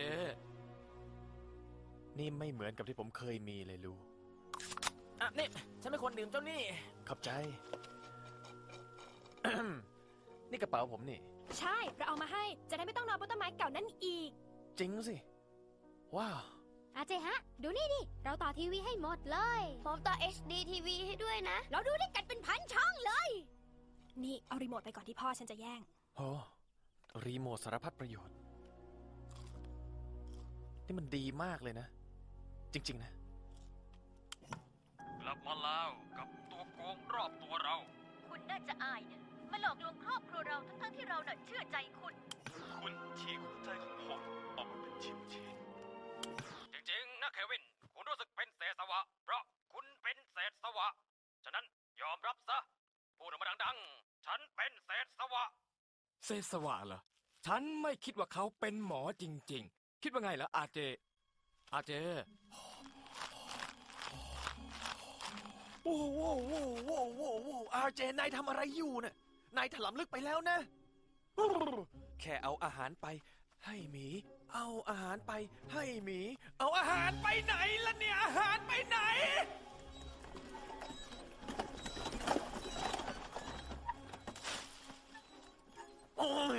นี่ไม่เหมือนกับที่ผมเคยมีเลยลูอะนี่ฉันเป็นคนดื่มเจ้านี่ ขอบใจ นี่กระเป๋าผมนี่ ใช่ เราเอามาให้ จะได้ไม่ต้องนอนบนต้นไม้เก่านั่นอีก จริงสิ ว้าว อาเจฮะ ดูนี่ดิ เราต่อทีวีให้หมดเลย ผมต่อ HD ทีวีให้ด้วยนะ เราดูได้กันเป็นพันช่องเลย นี่ เอารีโมทไปก่อนที่พ่อฉันจะแย่ง โอ้ รีโมทสารพัดประโยชน์ นี่มันดีมากเลยนะ จริง ๆ นะ กลับมาแล้วกับตัวโกงรอบตัวเรา คุณน่าจะอายนะมาหลอกลวงครอบครัวเราทั้งๆที่เราน่ะเชื่อใจคุณ คุณฉีกหัวใจของผมออกมาเป็นชิ้นชิ้นจริงๆนะเควิน คุณรู้สึกเป็นเศษสวะ เพราะคุณเป็นเศษสวะ ฉะนั้นยอมรับซะ พูดออกมาดังๆ ฉันเป็นเศษสวะ เซสวะเหรอ ฉันไม่คิดว่าเขาเป็นหมอจริง ๆ คิดว่าไงเหรออาเจ อาเจ โอ้โหโอ้โหโอ้โหโอ้โหอาเจนายทำอะไรอยู่น่ะ นายถลำลึกไปแล้วนะ แค่เอาอาหารไป ให้หมี เอาอาหารไป ให้หมี เอาอาหารไปไหนล่ะเนี่ยอาหารไปไหน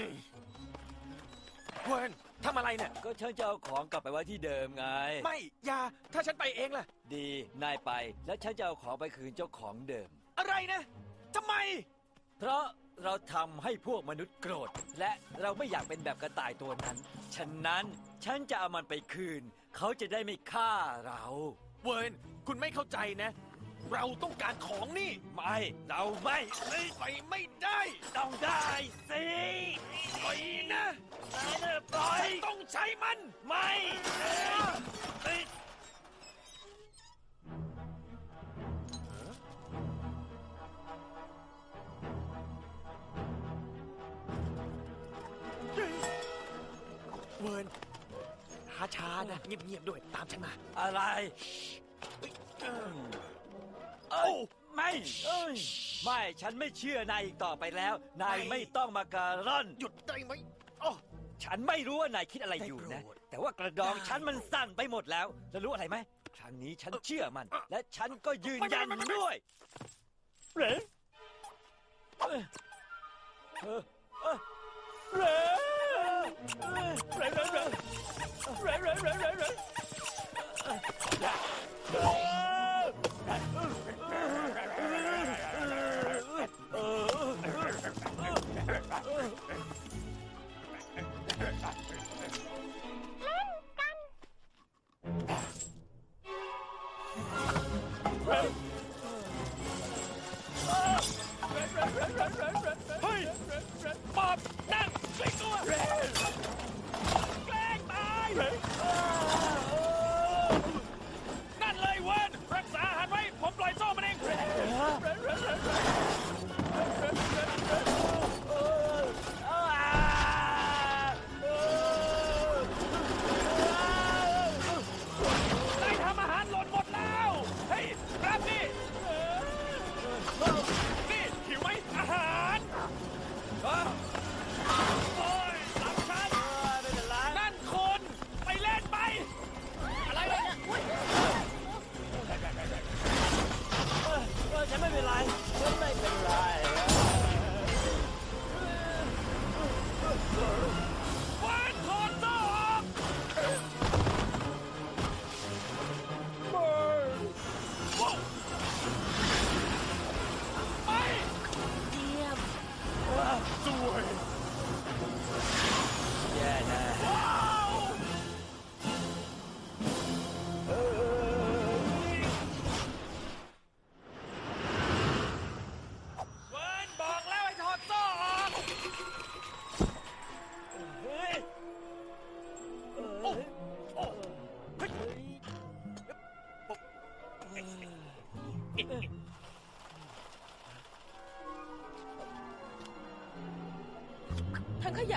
ยเวิร์นทำอะไรเนี่ย ก็ฉันจะเอาของกลับไปไว้ที่เดิมไง ไม่อย่าถ้าฉันไปเองล่ะ ดี นายไป แล้วฉันจะเอาของไปคืนเจ้าของเดิม อะไรนะทำไม เพราะเราทำให้พวกมนุษย์โกรธ และเราไม่อยากเป็นแบบกระต่ายตัวนั้น ฉะนั้นฉันจะเอามันไปคืน เขาจะได้ไม่ฆ่าเรา เวิร์นคุณไม่เข้าใจนะ เราต้องการของนี่ ไม่ เราไม่ไม่ไปไม่ได้ ต้องได้สิปล่อยนะนายเนี่ยปล่อยฉันต้องใช้มัน ไม่เวิร์นช้าๆนะเงียบๆด้วยตามฉันมา อะไร โอ้ไม่เอ้ยไม่ฉันไม่เชื่อนายอีกต่อไปแล้ว นายไม่ต้องมาการ่อน หยุดได้ไหมโอ้ฉันไม่รู้ว่านายคิดอะไรอยู่นะ แต่ว่ากระดองฉันมันสั่นไปหมดแล้ว แล้วรู้อะไรไหมครั้งนี้ฉันเชื่อมัน และฉันก็ยืนยันด้วยเรนเอ้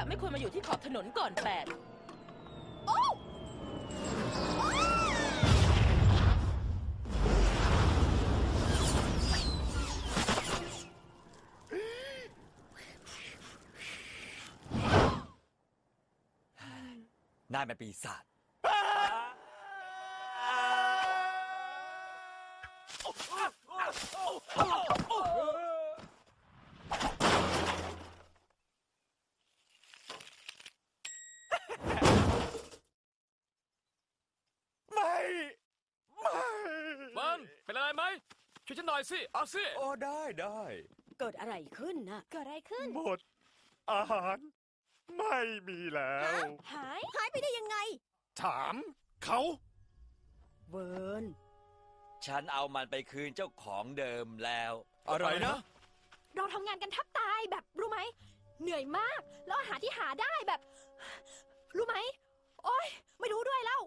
ไม่ควรมาอยู่ที่ขอบถนนก่อนแปดนายเป็นปีศาจ ไม่ ไม่ เบิร์นเป็นอะไรไหม ช่วยฉันหน่ อยสิ เอาสิ โอ้ได้ได้เกิดอะไรขึ้นนะเกิดอะไรขึ้น หมด อาหาร ไม่มีแล้ว หาย หายไปได้ยังไง ถามเขา เวิร์นฉันเอามันไปคืนเจ้าของเดิมแล้ว อะไรนะ เราทำงานกันแทับตายแบบรู้ไหม เหนื่อยมาก แล้วอาหารที่หาได้แบบ รู้ไหม โอ๊ย ไม่รู้ด้วยแล้ว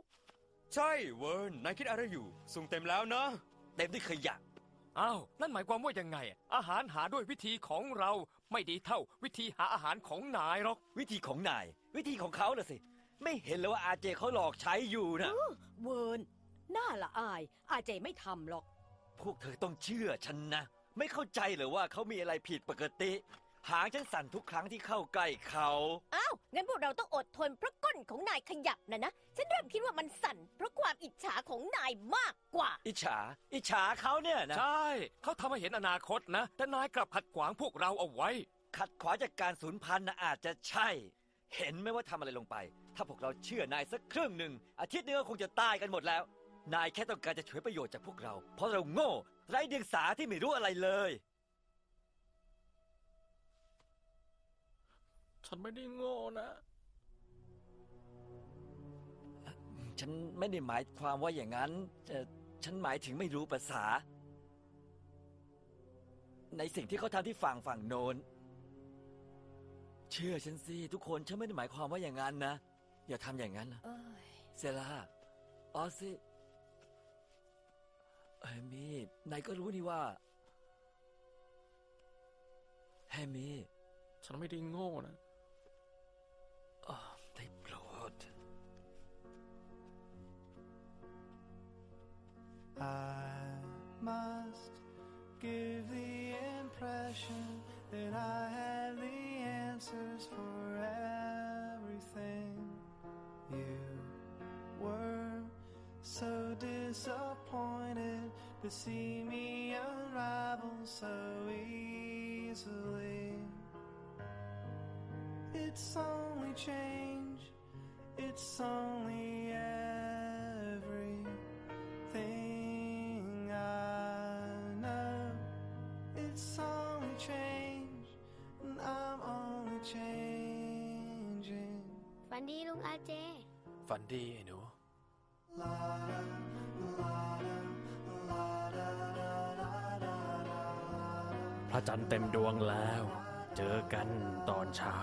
ใช่เวิร์นนายคิดอะไรอยู่ส่งเต็มแล้วนะ เต็มด้วยขยะ อ้าว นั่นหมายความว่ายังไง อาหารหาด้วยวิธีของเราไม่ดีเท่าวิธีหาอาหารของนายหรอก วิธีของนาย วิธีของเขาน่ะสิ ไม่เห็นเลยว่าอาร์เจเขาหลอกใช้อยู่นะ เวิร์นน่าละอาย อาร์เจไม่ทำหรอก พวกเธอต้องเชื่อฉันนะ ไม่เข้าใจเหรือว่าเขามีอะไรผิดปกติ หางฉันสั่นทุกครั้งที่เข้าใกล้เขา อ้าว งั้นพวกเราต้องอดทนเพราะก้นของนายขยับนะนะ ฉันเริ่มคิดว่ามันสั่นเพราะความอิจฉาของนายมากกว่า อิจฉา อิจฉาเขาเนี่ยนะ ใช่ เขาทำให้เห็นอนาคตนะ แต่นายกลับขัดขวางพวกเราเอาไว้ ขัดขวางจากการสูญพันธุ์นะอาจจะใช่ เห็นไหมว่าทำอะไรลงไป ถ้าพวกเราเชื่อนายสักครึ่งหนึ่งอาทิตย์หนึงก็คงจะตายกันหมดแล้ว นายแค่ต้องการจะฉวยประโยชน์จากพวกเรา เพราะเราโง่ ไร้เดียงสาที่ไม่รู้อะไรเลย ฉันไม่ได้โง่นะ ฉันไม่ได้หมายความว่าอย่างนั้นแต่ฉันหมายถึงไม่รู้ภาษา ในสิ่งที่เขาทำที่ฝั่งฝั่งโน้น เชื่อฉันสิทุกคนฉันไม่ได้หมายความว่าอย่างนั้นนะ อย่าทำอย่างนั้นนะ เอ้ยเซล่าออสซิเฮมี่นายก็รู้นี่ว่าแฮมี่ ฉันไม่ได้โง่นะ I must give the impression that I have the answers for everything. You were so disappointed to see me unravel so easily. It's only change, it's only everything changing. ฝันดีลุงอาเจ ฝันดีไอ้หนู พระจันทร์เต็มดวงแล้ว เจอกันตอนเช้า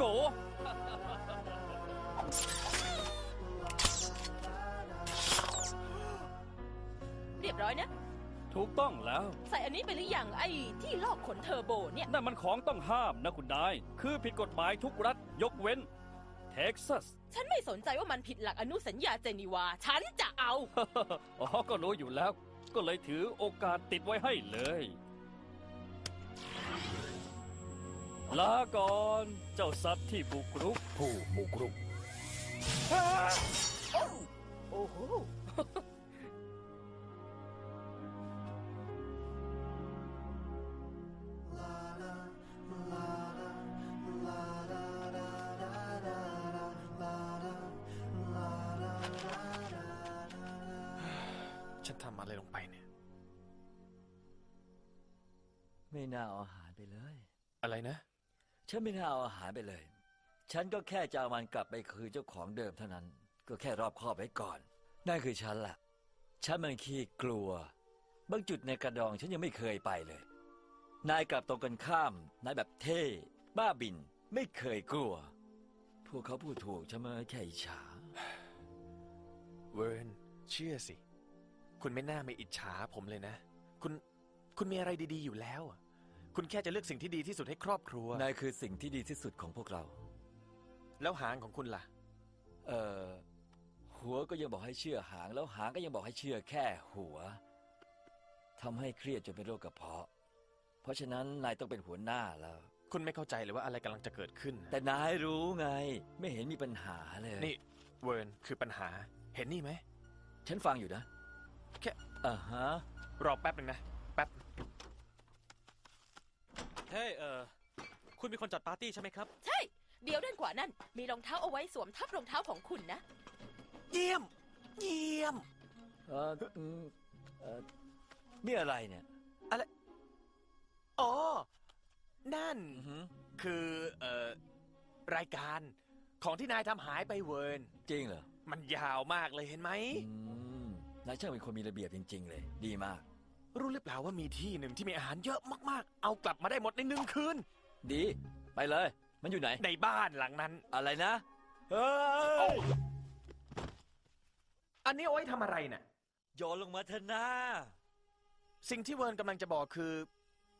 โกเรียบร้อยนะ ถูกต้องแล้ว ใส่อันนี้ไปหรือยังไอ้ที่ลอกขนเทอร์โบเนี่ย นั่นมันของต้องห้ามนะคุณนาย คือผิดกฎหมายทุกรัฐยกเว้น เท็กซัส ฉันไม่สนใจว่ามันผิดหลักอนุสัญญาเจนีวา ฉันจะเอา อ๋อ ก็รู้อยู่แล้ว ก็เลยถือโอกาสติดไว้ให้เลย ลาก่อนเจ้าสัตว์ที่บุกรุก ผู้บุกรุก โอ้โห ฉันทำอะไรลงไปเนี่ย ไม่น่าเอาอาหารไปเลย อะไรนะ ฉันไม่น่าเอาอาหารไปเลย ฉันก็แค่จะเอามันกลับไปคืนเจ้าของเดิมเท่านั้น ก็แค่รอบคอบไว้ก่อน นั่นคือฉันล่ะ ฉันมันขี้กลัว บางจุดในกระดองฉันยังไม่เคยไปเลย นายกลับตรงกันข้าม นายแบบเท่ บ้าบิน ไม่เคยกลัว พวกเขาพูดถูกฉันมันแค่อิจฉา เวิร์นเชื่อสิ คุณไม่น่าไม่อิจฉาผมเลยนะ คุณ คุณมีอะไรดี ๆ อยู่แล้วอะ คุณแค่จะเลือกสิ่งที่ดีที่สุดให้ครอบครัว นายคือสิ่งที่ดีที่สุดของพวกเรา แล้วหางของคุณล่ะ เอ่อ หัวก็ยังบอกให้เชื่อหาง แล้วหางก็ยังบอกให้เชื่อแค่หัวทำให้เครียดจนเป็นโรคกระเพาะ เพราะฉะนั้นนายต้องเป็นหัวหน้าแล้ว คุณไม่เข้าใจเลยว่าอะไรกำลังจะเกิดขึ้น แต่นายรู้ไง ไม่เห็นมีปัญหาเลยนี่เวิร์นคือปัญหา เห็นนี่ไหม ฉันฟังอยู่นะแค่ อ่าฮะ รอแป๊บหนึ่งนะ แป๊บ เฮ้ยเออคุณมีคนจัดปาร์ตี้ใช่ไหมครับ ใช่ เดี๋ยวด้านกว่านั้นมีรองเท้าเอาไว้สวมทับรองเท้าของคุณนะ เยี่ยม เยี่ยม เอออืมเออนี่อะไรเนี่ย อะไร อ๋อ นั่นคือเอ่อรายการของที่นายทำหายไปเวิร์นจริงเหรอมันยาวมากเลยเห็นไหม อืมนายช่างเป็นคนมีระเบียบจริง ๆ เลย ดีมาก รู้หรือเปล่าว่ามีที่หนึ่งที่มีอาหารเยอะมากๆ เอากลับมาได้หมดในหนึ่งคืน ดี ไปเลย มันอยู่ไหน ในบ้านหลังนั้น อะไรนะ เฮ้โอ้ย อันนี้เอาไว้ทำอะไรน่ะ โยนลงมาเถอะนะสิ่งที่เวิร์นกำลังจะบอกคือ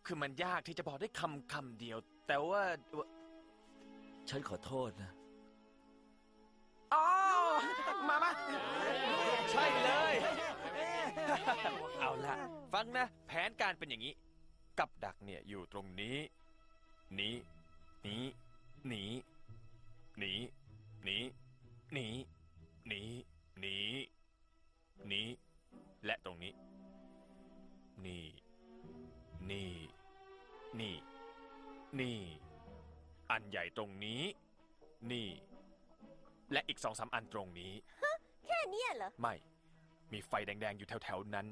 คือมันยากที่จะบอกได้คำคำเดียว แต่ว่าฉันขอโทษนะ อ๋อ มามาใช่เลย เอาละฟังนะ แผนการเป็นอย่างนี้ กับดักเนี่ยอยู่ตรงนี้ นี้ นี้หนีหนีหนีหนีหนีหนีหนีและตรงนี้ นี่ นี่ นี่ นี่ อันใหญ่ตรงนี้ นี่ และอีกสองสามอันตรงนี้ แค่นี้เหรอ ไม่ มีไฟแดงๆอยู่แถวๆนั้น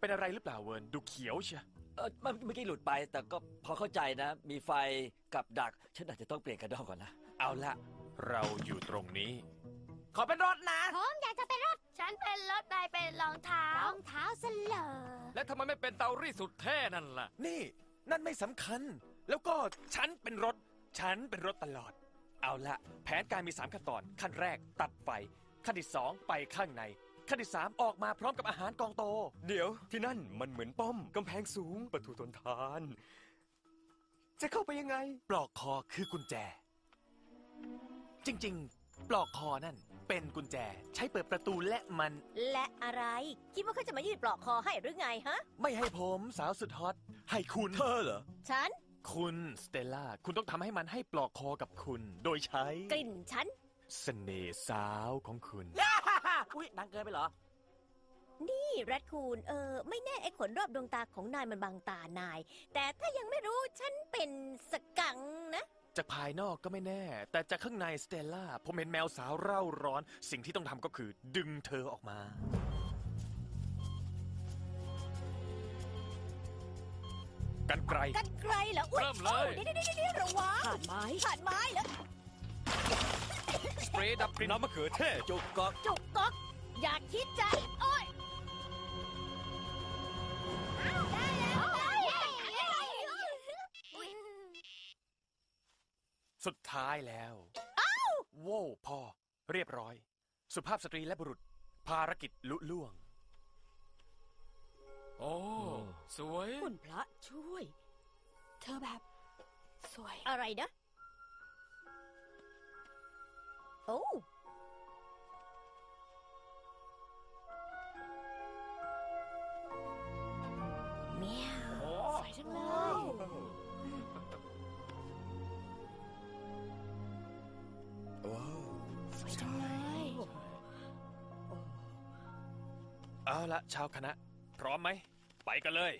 เป็นอะไรหรือเปล่าเวิร์นดูเขียวเชียเออเมื่อเมื่อกี้หลุดไป แต่ก็พอเข้าใจนะ มีไฟกับดัก ฉันอาจจะต้องเปลี่ยนกระดองก่อนนะ เอาละเราอยู่ตรงนี้ ขอเป็นรถนะ ผมอยากจะเป็นรถฉันเป็นรถนายเป็นรองเท้ารองเท้าสเลอและทำไมไม่เป็นเตารีดสุดเท่นั่นล่ะ นี่ นั่นไม่สำคัญ แล้วก็ฉันเป็นรถ ฉันเป็นรถตลอด เอาละแผนการมี 3 ขั้นตอน ขั้นแรกตัดไฟ ขั้นที่ 2 ไปข้างใน ขั้นที่3ออกมาพร้อมกับอาหารกองโต เดี๋ยวที่นั่นมันเหมือนป้อมกำแพงสูง ประตูทนทาน จะเข้าไปยังไง ปลอกคอคือกุญแจ จริง ๆ ปลอกคอนั่น เป็นกุญแจใช้เปิดประตูและมัน และอะไร คิดว่าเขาจะมายืดปลอกคอให้หรือไงฮะ ไม่ให้ผมสาวสุดฮอตให้คุณเธอเหรอ ฉัน คุณสเตลล่าคุณต้องทำให้มันให้ปลอกคอกับคุณ โดยใช้ กลิ่นฉัน เสน่ห์สาวของคุณ อุ้ยดังเกินไปเหรอ นี่แรดคูนเออ ไม่แน่ไอ้ขนรอบดวงตาของนายมันบังตานาย แต่ถ้ายังไม่รู้ฉันเป็นสกังนะ จากภายนอกก็ไม่แน่ แต่จากข้างในสเตลล่าผมเห็นแมวสาวเร่าร้อน สิ่งที่ต้องทำก็คือดึงเธอออกมา กันไกล กันไกลเหรออุ๊ยเริ่มเลยโอ้เดี๋ยวเดี๋ยวเดี๋ยวระวังผ่านไม้ ผ่านไม้เหรอ สเปรย์ดับกลิ่นน้ำมะเขือเทศจุกกอกจุกก๊อกอยากคิดจะโอ้ยได้แล้วได้อุ๊ยสุดท้ายแล้วโว้วพอเรียบร้อย สุภาพสตรีและบุรุษ ภารกิจลุล่วง โอ้ สวย คุณพระช่วย เธอแบบ สวย อะไรนะ โอ้เมียวสวยจังเลยสวยจังเลยเอาละชาวคณะ พร้อมไหม ไปกันเลย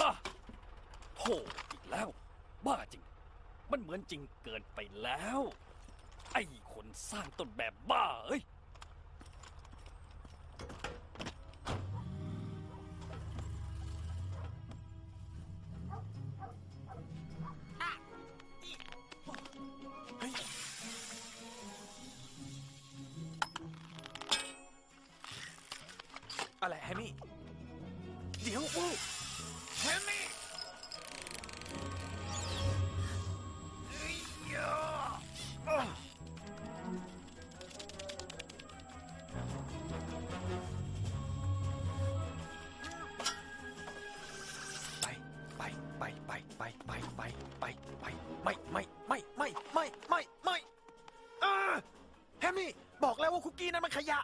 ฮะ โธ่อีกแล้ว บ้าจริง มันเหมือนจริงเกินไปแล้ว ไอ้คนสร้างต้นแบบบ้าเอ้ย คุกกี้นั้นมันขยะ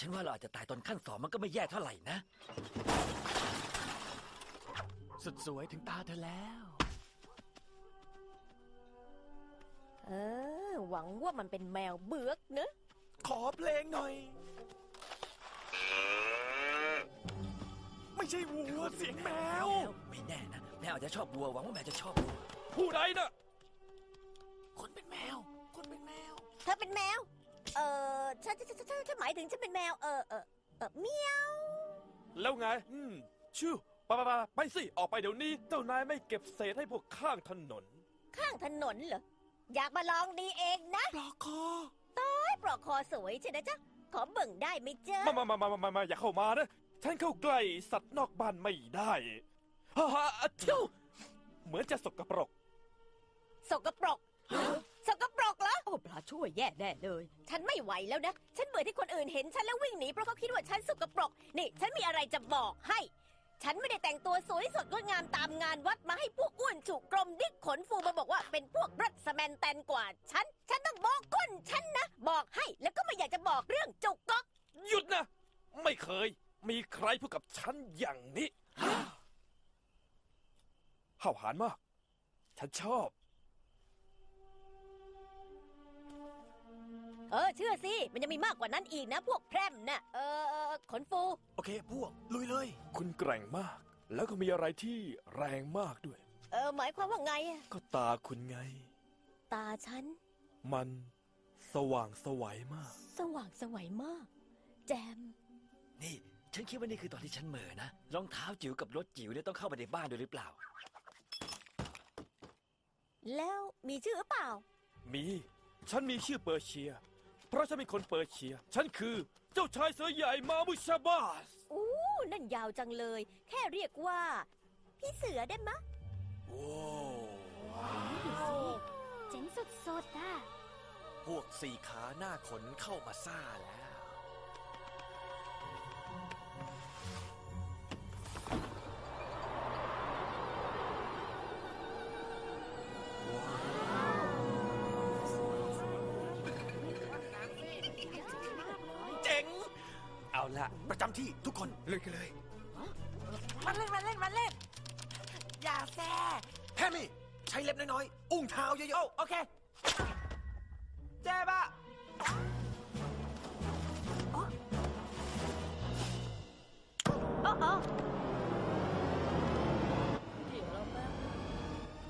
ฉันว่าเราอาจจะตายตอนขั้นสองมันก็ไม่แย่เท่าไหร่นะ สุดสวยถึงตาเธอแล้ว เออ หวังว่ามันเป็นแมวเบือกเนอะ ขอเพลงหน่อย ไม่ใช่วัวเสียงแมว ไม่แน่นะ แมวอาจจะชอบวัวหวังว่าแมวจะชอบวัวผู้ใดน่ะคนเป็นแมว คนเป็นแมว เธอเป็นแมวเอ อฉันหมายถึงฉันเป็นแมว เออเออเออเมียว แล้วไง อืมชื่อไปไปไปไปสิ ออกไปเดี๋ยวนี้ เจ้านายไม่เก็บเศษให้พวกข้างถนน ข้างถนนเหรอ อยากมาลองดีเองนะปลอกคอต้อยปลอกคอสวยใช่นะจ๊ะ ขอเบิ่งได้ไหมจ๊ะมามามามามามาอย่าเข้ามานะ ฉันเข้าใกล้สัตว์นอกบ้านไม่ได้ฮ่าฮ่าอะเที่ยวเหมือนจะสกปรก สกปรก สกปรก เหรอโอ้ปลาช่วยแย่แน่เลย ฉันไม่ไหวแล้วนะ ฉันเบื่อที่คนอื่นเห็นฉันแล้ววิ่งหนีเพราะเขาคิดว่าฉันสกปรก นี่ ฉันมีอะไรจะบอกให้ ฉันไม่ได้แต่งตัวสวยสดงดงามตามงานวัดมาให้พวกอ้วนฉุกกลมดิกขนฟูมาบอกว่าเป็นพวกรัสแมนแตนกว่า ฉัน ฉันต้องบอกก้นฉันนะ บอกให้ แล้วก็ไม่อยากจะบอกเรื่องจุกก๊อก หยุดนะ ไม่เคย มีใครพูดกับฉันอย่างนี้ห้าวหาญมาก ฉันชอบ เออ เชื่อสิ มันยังมีมากกว่านั้นอีกนะ พวกแพร่มน่ะเออเออขนฟู โอเค พวก ลุยเลย คุณแกร่งมาก แล้วก็มีอะไรที่แรงมากด้วย เออ หมายความว่าไงอะก็ตาคุณไง ตาฉัน มันสว่างสวัยมาก สว่างสวัยมาก แจม นี่ ฉันคิดว่านี่คือตอนที่ฉันเหม่อนะรองเท้าจิ๋วกับรถจิ๋วเนี่ยต้องเข้าไปในบ้านด้วยหรือเปล่า แล้วมีชื่อหรือเปล่า มี ฉันมีชื่อเปอร์เชีย เพราะฉันเป็นคนเปอร์เชียฉันคือเจ้าชายเสือใหญ่มามุชาบาสอู้นั่นยาวจังเลย แค่เรียกว่า พี่เสือได้มะเจ๋งสุดๆอะ พวกสี่ขาหน้าขนเข้ามาซ่าแล้ว ละประจำที่ทุกคนเลยกันเลยมันเล่นมันเล่นมันเล่น อย่าแซ่แฮมมี่ใช้เล็บน้อยๆ อุ้งเท้าเยโอ้อะโอเค เจ๊บะอ๋ออ๋อ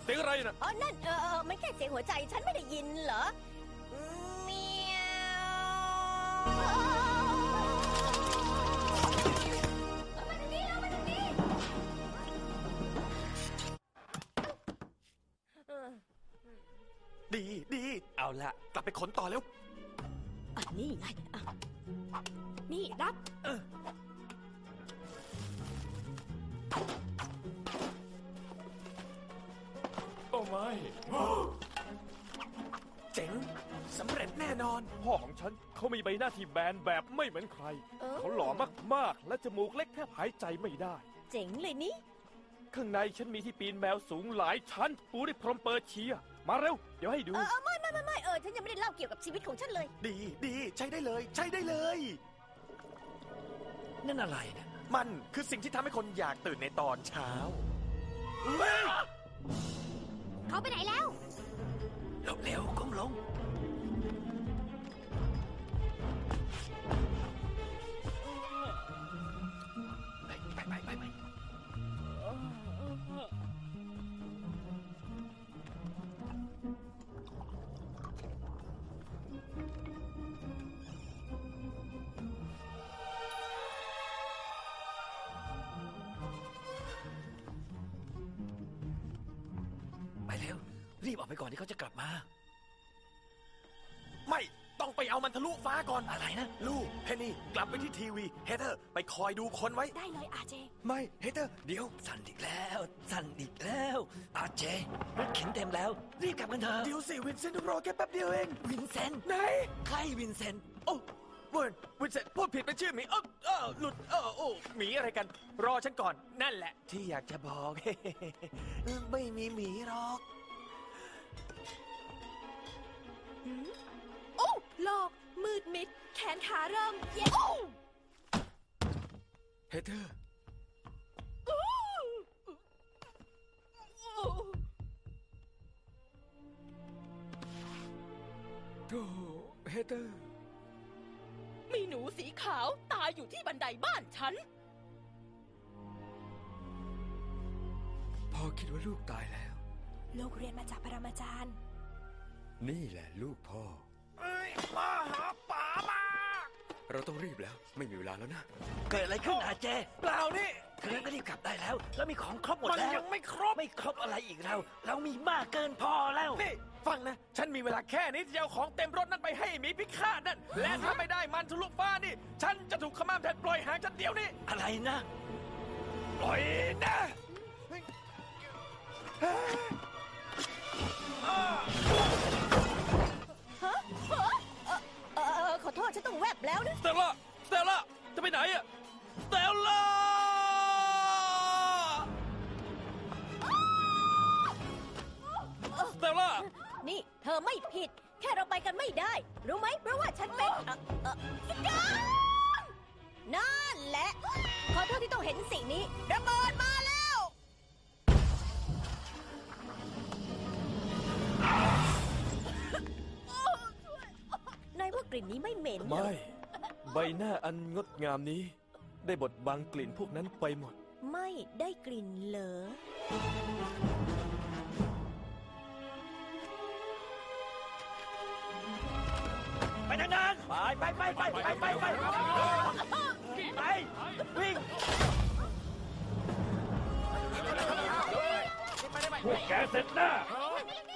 เสียงอะไรน่ะอ๋อนั่นเออเออมันแค่เสียงหัวใจฉันไม่ได้ยินเหรอเมียว เอาละกลับไปขนต่อแล้วอันนี้ไงอะนี่รับโอ้ไม่เจ๋งสำเร็จแน่นอน พ่อของฉันเขามีใบหน้าที่แบนแบบไม่เหมือนใคร เออ เขาหล่อมากๆ และจมูกเล็กแทบหายใจไม่ได้ เจ๋งเลยนี่ ข้างในฉันมีที่ปีนแมวสูงหลายชั้นปูด้วยพรมเปอร์เชีย มาเร็ว เดี๋ยวให้ดู เออเออไม่ไม่ไม่ไม่เออฉันยังไม่ได้เล่าเกี่ยวกับชีวิตของฉันเลย ดีดีใช้ได้เลย ใช้ได้เลย นั่นอะไรนะมันคือสิ่งที่ทำให้คนอยากตื่นในตอนเช้าเขาไปไหนแล้วเดเร็วก้มลง รีบออกไปก่อนที่เขาจะกลับมา ไม่ต้องไปเอามันทะลุฟ้าก่อนอะไรนะ ลูกเพนนี่กลับไปที่ทีวีเฮเธอร์ไปคอยดูคนไว้ ได้เลยอาเจ ไม่เฮเตอร์เดี๋ยว สั่นอีกแล้ว สั่นอีกแล้ว อาเจรถเข็นเต็มแล้ว รีบกลับกันเถอะเดี๋ยวสิวินเซนต์รอแค่แป๊บเดียวเอง วินเซนต์ไหนใครวินเซนต์โอ้เวิร์นวินเซนต์พูดผิดเป็นชื่อหมีเออเออหลุดเออโอ้หมีอะไรกัน รอฉันก่อนนั่นแหละ ที่อยากจะบอก ไม่มีหมีหรอก โอ้โลก มืดมิด แขนขาเริ่มเย็นเฮเธอร์ โธ่เฮเตอร์ มีหนูสีขาวตายอยู่ที่บันไดบ้านฉันพ่อคิดว่าลูกตายแล้วลูกเรียนมาจากปรมาจารย์ นี่แหละลูกพ่อ เอ้ยมาหาป๋ามา เราต้องรีบแล้ว ไม่มีเวลาแล้วนะ เกิดอะไรขึ้นอาเจเปล่านี่เธอก็รีบกลับได้แล้ว แล้วมีของครบหมดมันแล้ว ยังไม่ครบ ไม่ครบอะไรอีกเรา เรามีมากเกินพอแล้ว นี่ฟังนะ ฉันมีเวลาแค่นี้ที่จะเอาของเต็มรถนั้นไปให้หมีพิฆาตนั่น และถ้าไม่ได้มันทะลุฟ้านี่ ฉันจะถูกขมามแทนปล่อยหางฉันเดี๋ยวนี้ อะไรนะ ปล่อยนะฮ ออเออขอโทษฉันต้องแวบแล้วนะสเตลล่าสเตลล่าจะไปไหนอะสเตลล่าสเตลล่านี่เธอไม่ผิด แค่เราไปกันไม่ได้ รู้ไหมเพราะว่าฉันเป็นเอ่อเอ่อสกายนั่นแหละ ขอโทษที่ต้องเห็นสิ่งนี้ระเบิดมาแล้วน กลิ่นนี้ไม่เหม็นเหรอไม่ ใบหน้าอันงดงามนี้ ได้บดบังกลิ่นพวกนั้นไปหมด ไม่ได้กลิ่นเหรอ ไปทางนั้นไปไปไปไปไปไปไปไปวิ่งพวกแกเสร็จแน่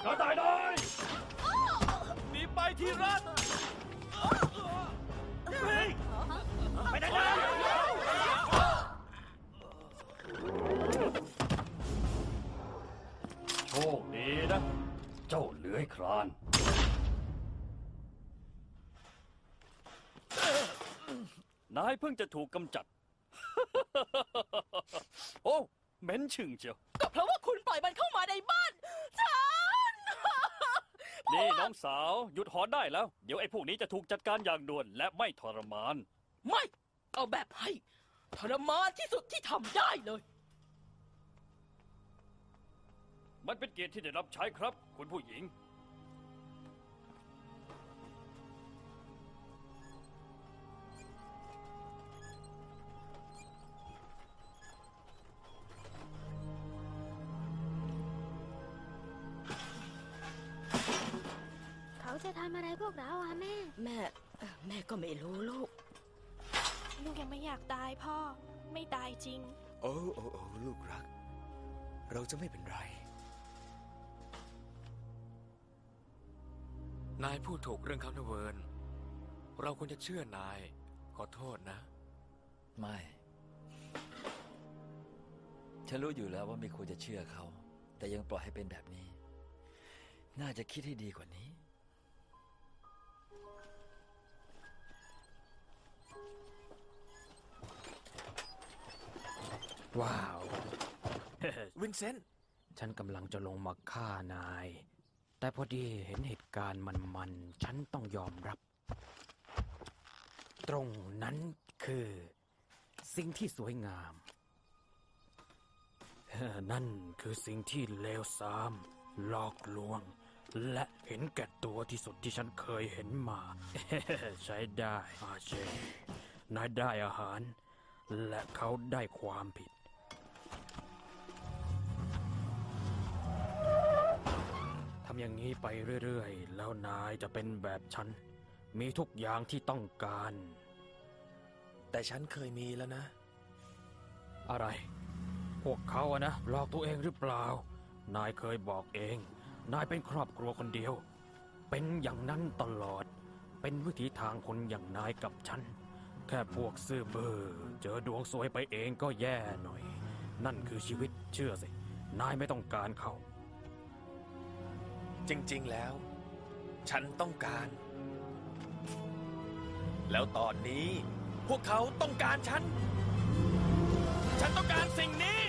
ก็ตายได้หนีไปที่รัฐวิ่ง ไปทางนั้นโชคดีนะ เจ้าเลื้อยคลาน นายเพิ่งจะถูกกำจัด โอ้เหม็นชึงเจียว ก็เพราะว่าคุณปล่อยมันเข้ามาในบ้าน ฉัน นี่น้องสาวหยุดหอนได้แล้ว เดี๋ยวไอ้พวกนี้จะถูกจัดการอย่างด่วนและไม่ทรมาน ไม่ เอาแบบให้ทรมานที่สุดที่ทำได้เลย มันเป็นเกียรติที่ได้รับใช้ครับ คุณผู้หญิง ทำอะไรพวกเราอะแม่ แม่เอ่อแม่ก็ไม่รู้ลูก ลูกยังไม่อยากตายพ่อ ไม่ตายจริง โอ้โอ้โอ้ลูกรัก เราจะไม่เป็นไร นายพูดถูกเรื่องเขานะเวิร์นเราควรจะเชื่อนาย ขอโทษนะ ไม่ ฉันรู้อยู่แล้วว่าไม่ควรจะเชื่อเขา แต่ยังปล่อยให้เป็นแบบนี้ น่าจะคิดให้ดีกว่านี้ ว้าว วินเซนต์ ฉันกำลังจะลงมาฆ่านาย แต่พอดีเห็นเหตุการณ์มันๆ ฉันต้องยอมรับ ตรงนั้นคือ สิ่งที่สวยงามเอ่อนั่นคือสิ่งที่เลวทราม หลอกลวง และเห็นแก่ตัวที่สุดที่ฉันเคยเห็นมา ใช้ได้อาเจนายได้อาหาร และเขาได้ความผิดำอย่างนี้ไปเรื่อยๆ แล้วนายจะเป็นแบบฉัน มีทุกอย่างที่ต้องการ แต่ฉันเคยมีแล้วนะ อะไร พวกเขาอะนะหลอกตัวเองหรือเปล่า นายเคยบอกเอง นายเป็นครอบครัวคนเดียว เป็นอย่างนั้นตลอด เป็นวิถีทางคนอย่างนายกับฉัน แค่พวกซื่อเบอร์เจอดวงสวยไปเองก็แย่หน่อย นั่นคือชีวิตเชื่อสิ นายไม่ต้องการเขา จริง ๆ แล้ว ฉันต้องการ แล้วตอนนี้ พวกเขาต้องการฉัน ฉันต้องการสิ่งนี้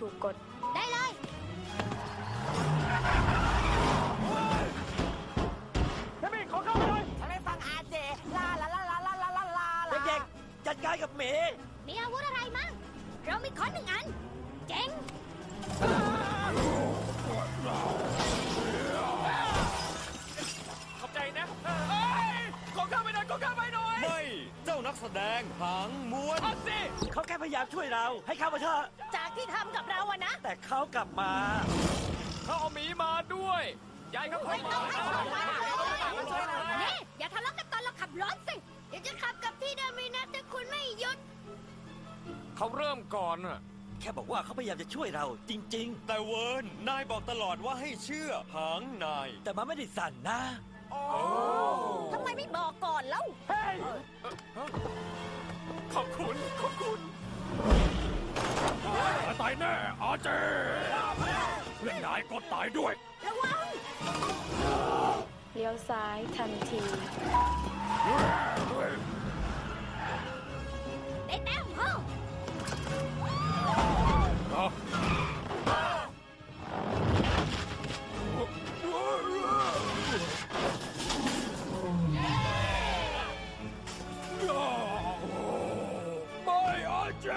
ถูกกด เขาเอาหมีมาด้วยยายเขาเข้ามานี่อย่าทะเลาะกันตอนเราขับรถสิเดี๋ยวจะขับกลับที่เดิมเลยนะถ้าคุณไม่หยุดเขาเริ่มก่อนอะแค่บอกว่าเขาพยายามจะช่วยเราจริงแต่เวิร์นนายบอกตลอดว่าให้เชื่อหางนายๆแต่มันไม่ได้สั่นนะทำไมไม่บอกก่อนแล้วขอบคุณ ขอบคุณตายแน่อาเจ เล่นนายก็ตายด้วย ระวัง เลี้ยวซ้ายทันที ได้แต้มเพิ่มไม่อาเจ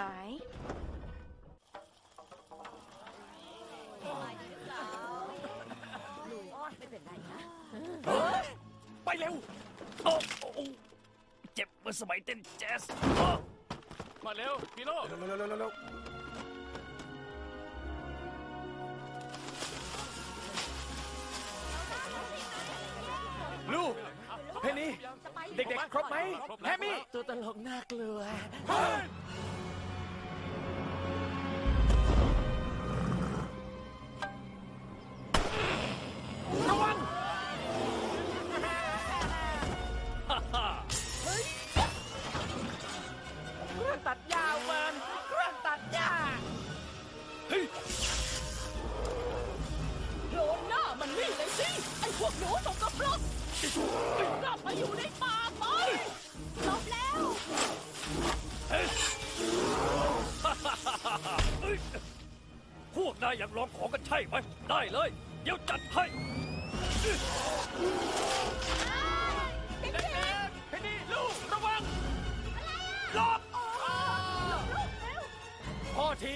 หมายไปเร็วโอ้โอ้เจ็บเมื่อสมัยเต้นแจ๊สมาเร็วพี่โลเร็วเร็วเร็วเร็วเร็วลูกเพนนี่เด็กๆ ครบไหมแฮมมี่ตัวตลกน่ากลัว เครื่องตัดหญ้าเวิร์นเครื่องตัดหญ้าโดนหน้ามันนี่เลยสิ ไอ้พวกหนูสกปรกกลับมาอยู่ในป่าไปจบแล้วนายอยากลองของกันใช่ไหม ได้เลย เดี๋ยวจัดให้ เพนนี่ลูกระวังหลบพ่อที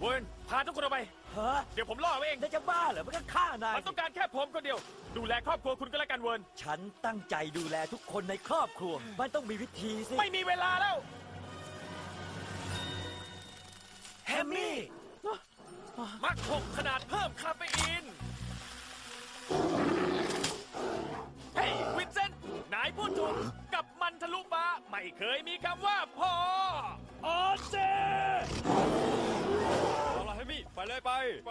เวิร์นพาทุกคนออกไป ฮะเดี๋ยวผมล่อเอง นายจะบ้าเหรอมันก็ฆ่านายมันต้องการแค่ผมคนเดียว ดูแลครอบครัวคุณก็แล้วกันเวิร์นฉันตั้งใจดูแลทุกคนในครอบครัว มันต้องมีวิธีสิไม่มีเวลาแล้ว แฮมมี่ มักหกขนาดเพิ่มคาเฟ พูดถูกกับมันทะลุฟ้าไม่เคยมีคำว่าพออาเจเอาละแฮมมี่ไปเลยไป ไป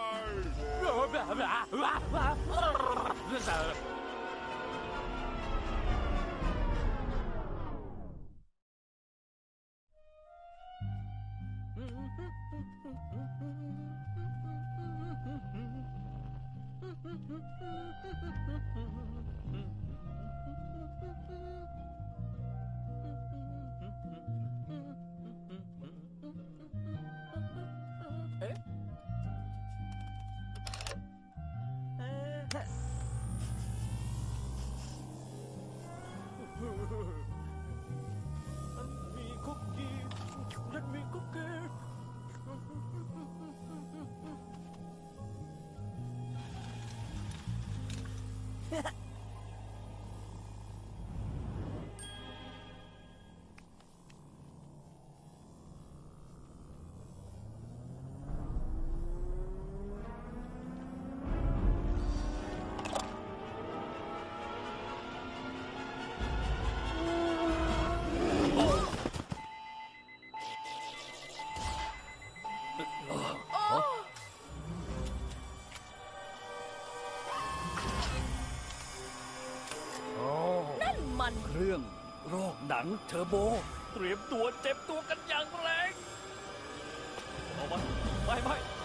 เครื่องโรคหนังเทอร์โบ เตรียมตัวเจ็บตัวกันอย่างแรงออกมาไม่ไม่ไม่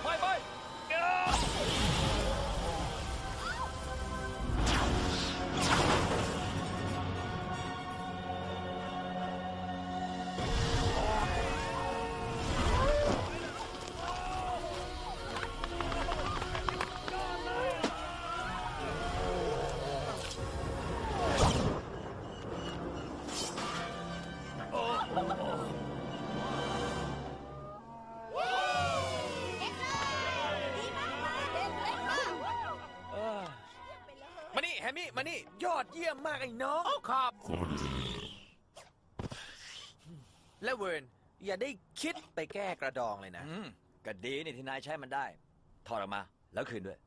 มมี่มานี่ ยอดเยี่ยมมากไอ้น้องขอบและเวิร์นอย่าได้คิดไปแก้กระดองเลยนะอืมก็ดีนี่ที่นายใช้มันได้ ถอดออกมาแล้วคืนด้วย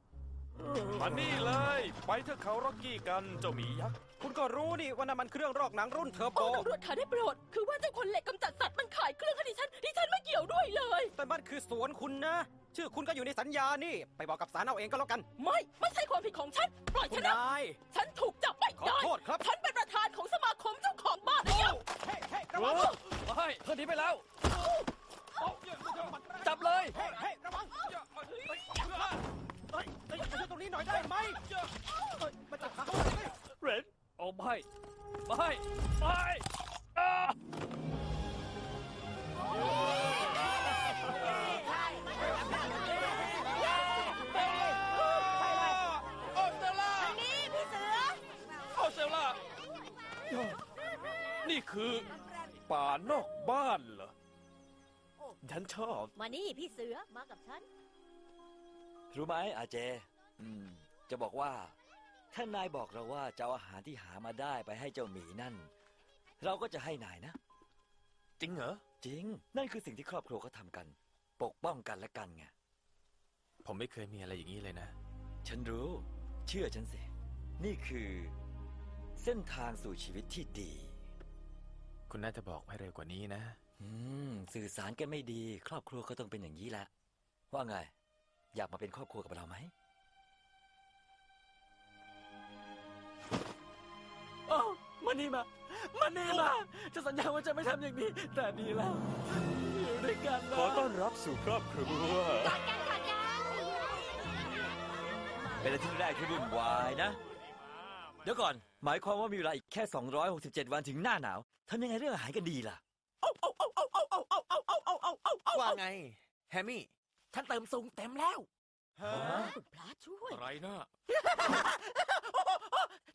มานี่เลย ไปเทือกเขาร็อกกี้กันเจ้าหมียักษ์ คุณก็รู้นี่ว่านั่นมันเครื่องลอกหนังรุ่นเทอร์โบ โอ้ตำรวจขาได้โปรด คือว่าเจ้าคนเหล็กกำจัดสัตว์มันขายเครื่องให้ดิฉันดิฉันไม่เกี่ยวด้วยเลย แต่มันคือสวนคุณนะ ชื่อคุณก็อยู่ในสัญญานี่ ไปบอกกับศาลเอาเองก็แล้วกัน ไม่ไม่ใช่ความผิดของฉัน ปล่อยคุฉัณนนะนายฉันถูกจับไม่ขอได้โทษครับ ฉันเป็นประธานของสมาคมเจ้าของบ้านไอ้เหี้ยระวังเฮ้ยเพื่อนหนีไปแล้ว จับเลย เฮ้ยเฮ้ยระวังเฮ้ยเฮ้ยมาช่วยตรงนี้หน่อยได้ไหมเฮ้ยมาจับขาเขาหน่อยสิเรนโอ้ไม่ไม่ไม่อ้า เซล่า นี่คือป่านอกบ้านเหรอ ฉันชอบ มานี่พี่เสือมากับฉัน รู้ไหมอาเจ อืม จะบอกว่า ถ้านายบอกเราว่าจะเอาอาหารที่หามาได้ไปให้เจ้าหมีนั่น เราก็จะให้นายนะ จริงเหรอ จริง นั่นคือสิ่งที่ครอบครัวเขาทำกัน ปกป้องกันและกันไง ผมไม่เคยมีอะไรอย่างนี้เลยนะ ฉันรู้ เชื่อฉันสิ นี่คือ เส้นทางสู่ชีวิตที่ดี คุณน่าจะบอกให้เร็วกว่านี้นะ อืม สื่อสารกันไม่ดี ครอบครัวก็ต้องเป็นอย่างนี้แหละ ว่าไง อยากมาเป็นครอบครัวกับเราไหมโอ้มานี่มามานี่มา จะสัญญาว่าจะไม่ทำอย่างนี้ แต่ดีแล้ว อยู่ด้วยกันนะขอต้อนรับสู่ครอบครัว เป็นอาทิตย์แรกที่วุ่นวายนะ เดี๋ยวก่อน หมายความว่ามีเวลาอีกแค่ 267 วันถึงหน้าหนาวทำยังไงเรื่องอาหารกันดีล่ะว่าไง แฮมมี่ ฉันเติมซุงเต็มแล้วคุณพระช่วย อะไรนะ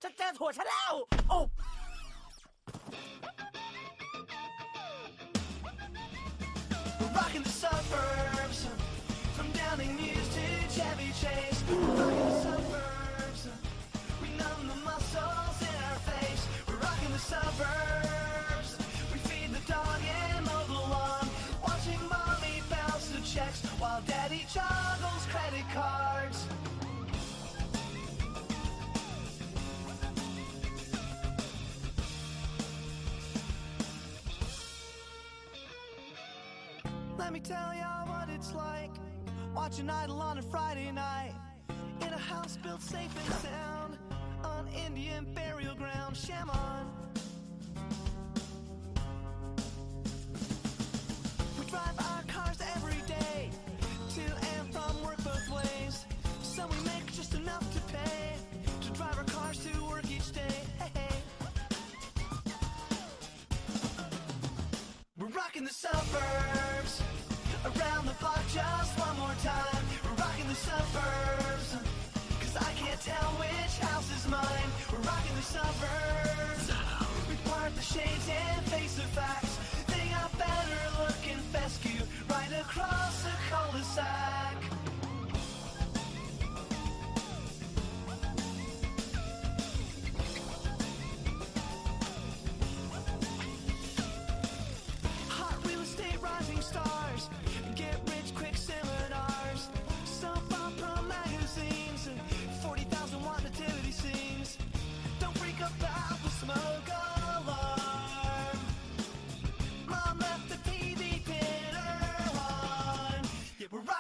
ฉันเจอถั่วฉันแล้ว โอ้ We're rocking the suburbs, from Downing News to Chevy Chase. Watching Idol on a Friday night in a house built safe and sound on Indian burial ground. Sham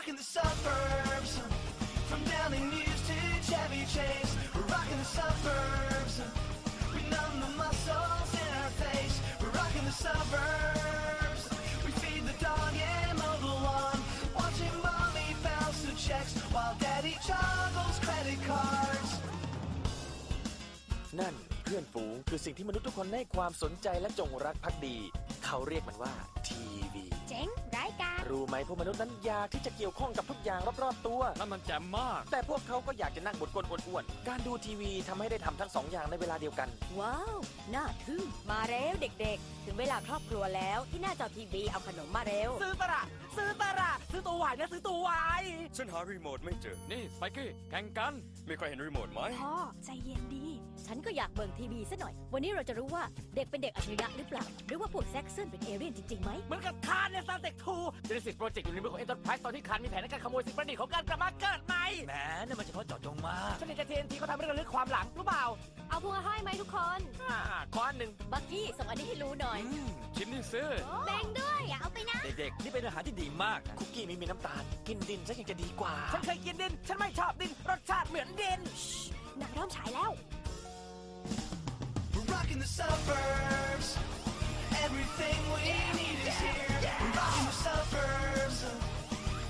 rocking the suburbs, from Downing News to Chevy Chase. We're rocking the suburbs. We numb the muscles in our face. We're rocking the suburbs. We feed the dog and mow the lawn. Watching mommy bounce the checks while daddy juggles credit cards. นั่นเพื่อนฝูงคือสิ่งที่มนุษย์ทุกคนให้ความสนใจและจงรักภักดี เขาเรียกมันว่า รายการรู้ไหมพวกมนุษย์นั้นอยากที่จะเกี่ยวข้องกับทุกอย่างรอบๆตัว นั่นมันแจ่มมาก แต่พวกเขาก็อยากจะนั่งบนก้นอ้วนๆการดูทีวีทำให้ได้ทำทั้งสองอย่างในเวลาเดียวกัน ว้าว น่าทึ่ง มาเร็วเด็กๆ ถึงเวลาครอบครัวแล้วที่หน้าจอทีวีเอาขนมมาเร็ว ซื้อตระซื้อตระซื้อตัววายนะซื้อตัววายฉันหารีโมทไม่เจอ นี่ สไปกี้ แข่งกัน มีใครเห็นรีโมทไหม พ่อ ใจเย็นดี ฉันก็อยากเบิ่งทีวีซะหน่อย วันนี้เราจะรู้ว่าเด็กเป็นเด็กอัจฉริยะหรือเปล่า หรือว่าพวกแซ็กซ์เป็นเอเลี่ยนจริงๆไหม เหมือนกับคานในซาเต็กทูเจนิสิตโปรเจกต์อยู่ในมือของเอ็นเตอร์ไพรส์ตอนที่คานมีแผนในการขโมยสิ่งประดิษฐ์ของการกลับมาเกิดใหม่แหมนั่นมันเฉพาะเจาะจงมากฉันเห็นจากทีนทีเขาทำเรื่องระลึกความหลังรู้เปล่าเอาพวงห้อยไหมทุกคนอ่าขออันหนึ่งบักกี้ส่งอันนี้ให้รู้หน่อย ชิมนี่ซื้อแบ่งด้วยอย่าเอาไปนะ เด็กๆ นี่เป็นอาหารที่ดีมากนะคุกกี้ไม่มีน้ำตาล กินดินซะยังจะดีกว่า ฉันเคยกินดิน ฉันไม่ชอบดิน รสชาติเหมือนดิน หนังเริ่มฉายแล้ว We're rocking the suburbs. Everything we need is here. We're the suburbs.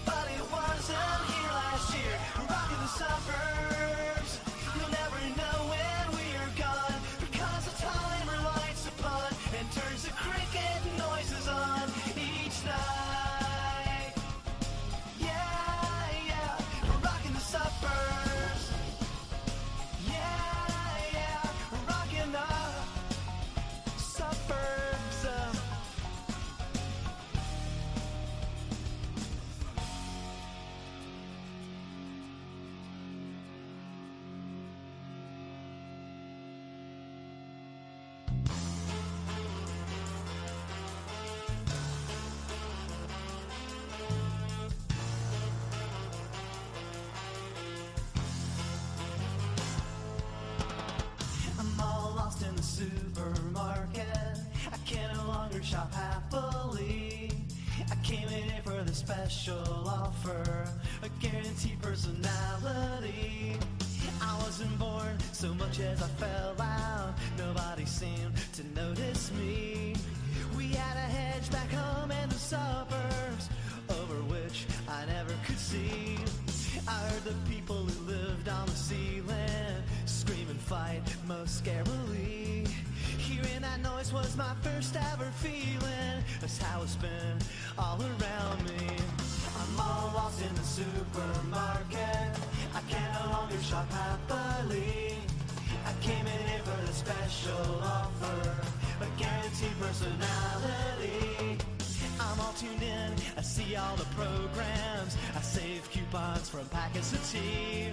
But it wasn't here last year. We're the suburbs. Was my first ever feeling. That's how it's been all around me. I'm I'm all lost in the supermarket. I can no longer shop happily. I came in here for a special offer, a guaranteed personality. I'm all tuned in, I see all the programs. I save coupons from packets of tea.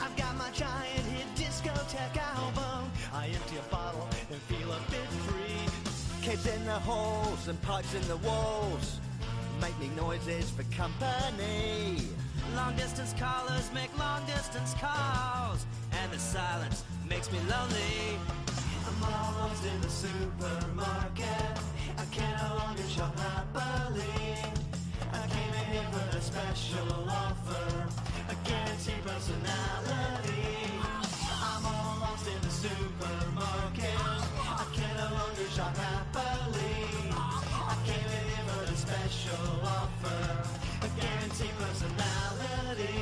I've got my giant hit discotheque album. I empty a bottle and feel a bit free. Kids in the halls and pipes in the walls. Making noises for company. Long distance callers make long distance calls, and the silence makes me lonely. I'm all lost in the supermarket. I can no longer shop happily. I came in here for a special offer, a guaranteed personality. I'm all lost in the supermarket. I can no longer shop happily. I came in here for a special offer, a guaranteed personality.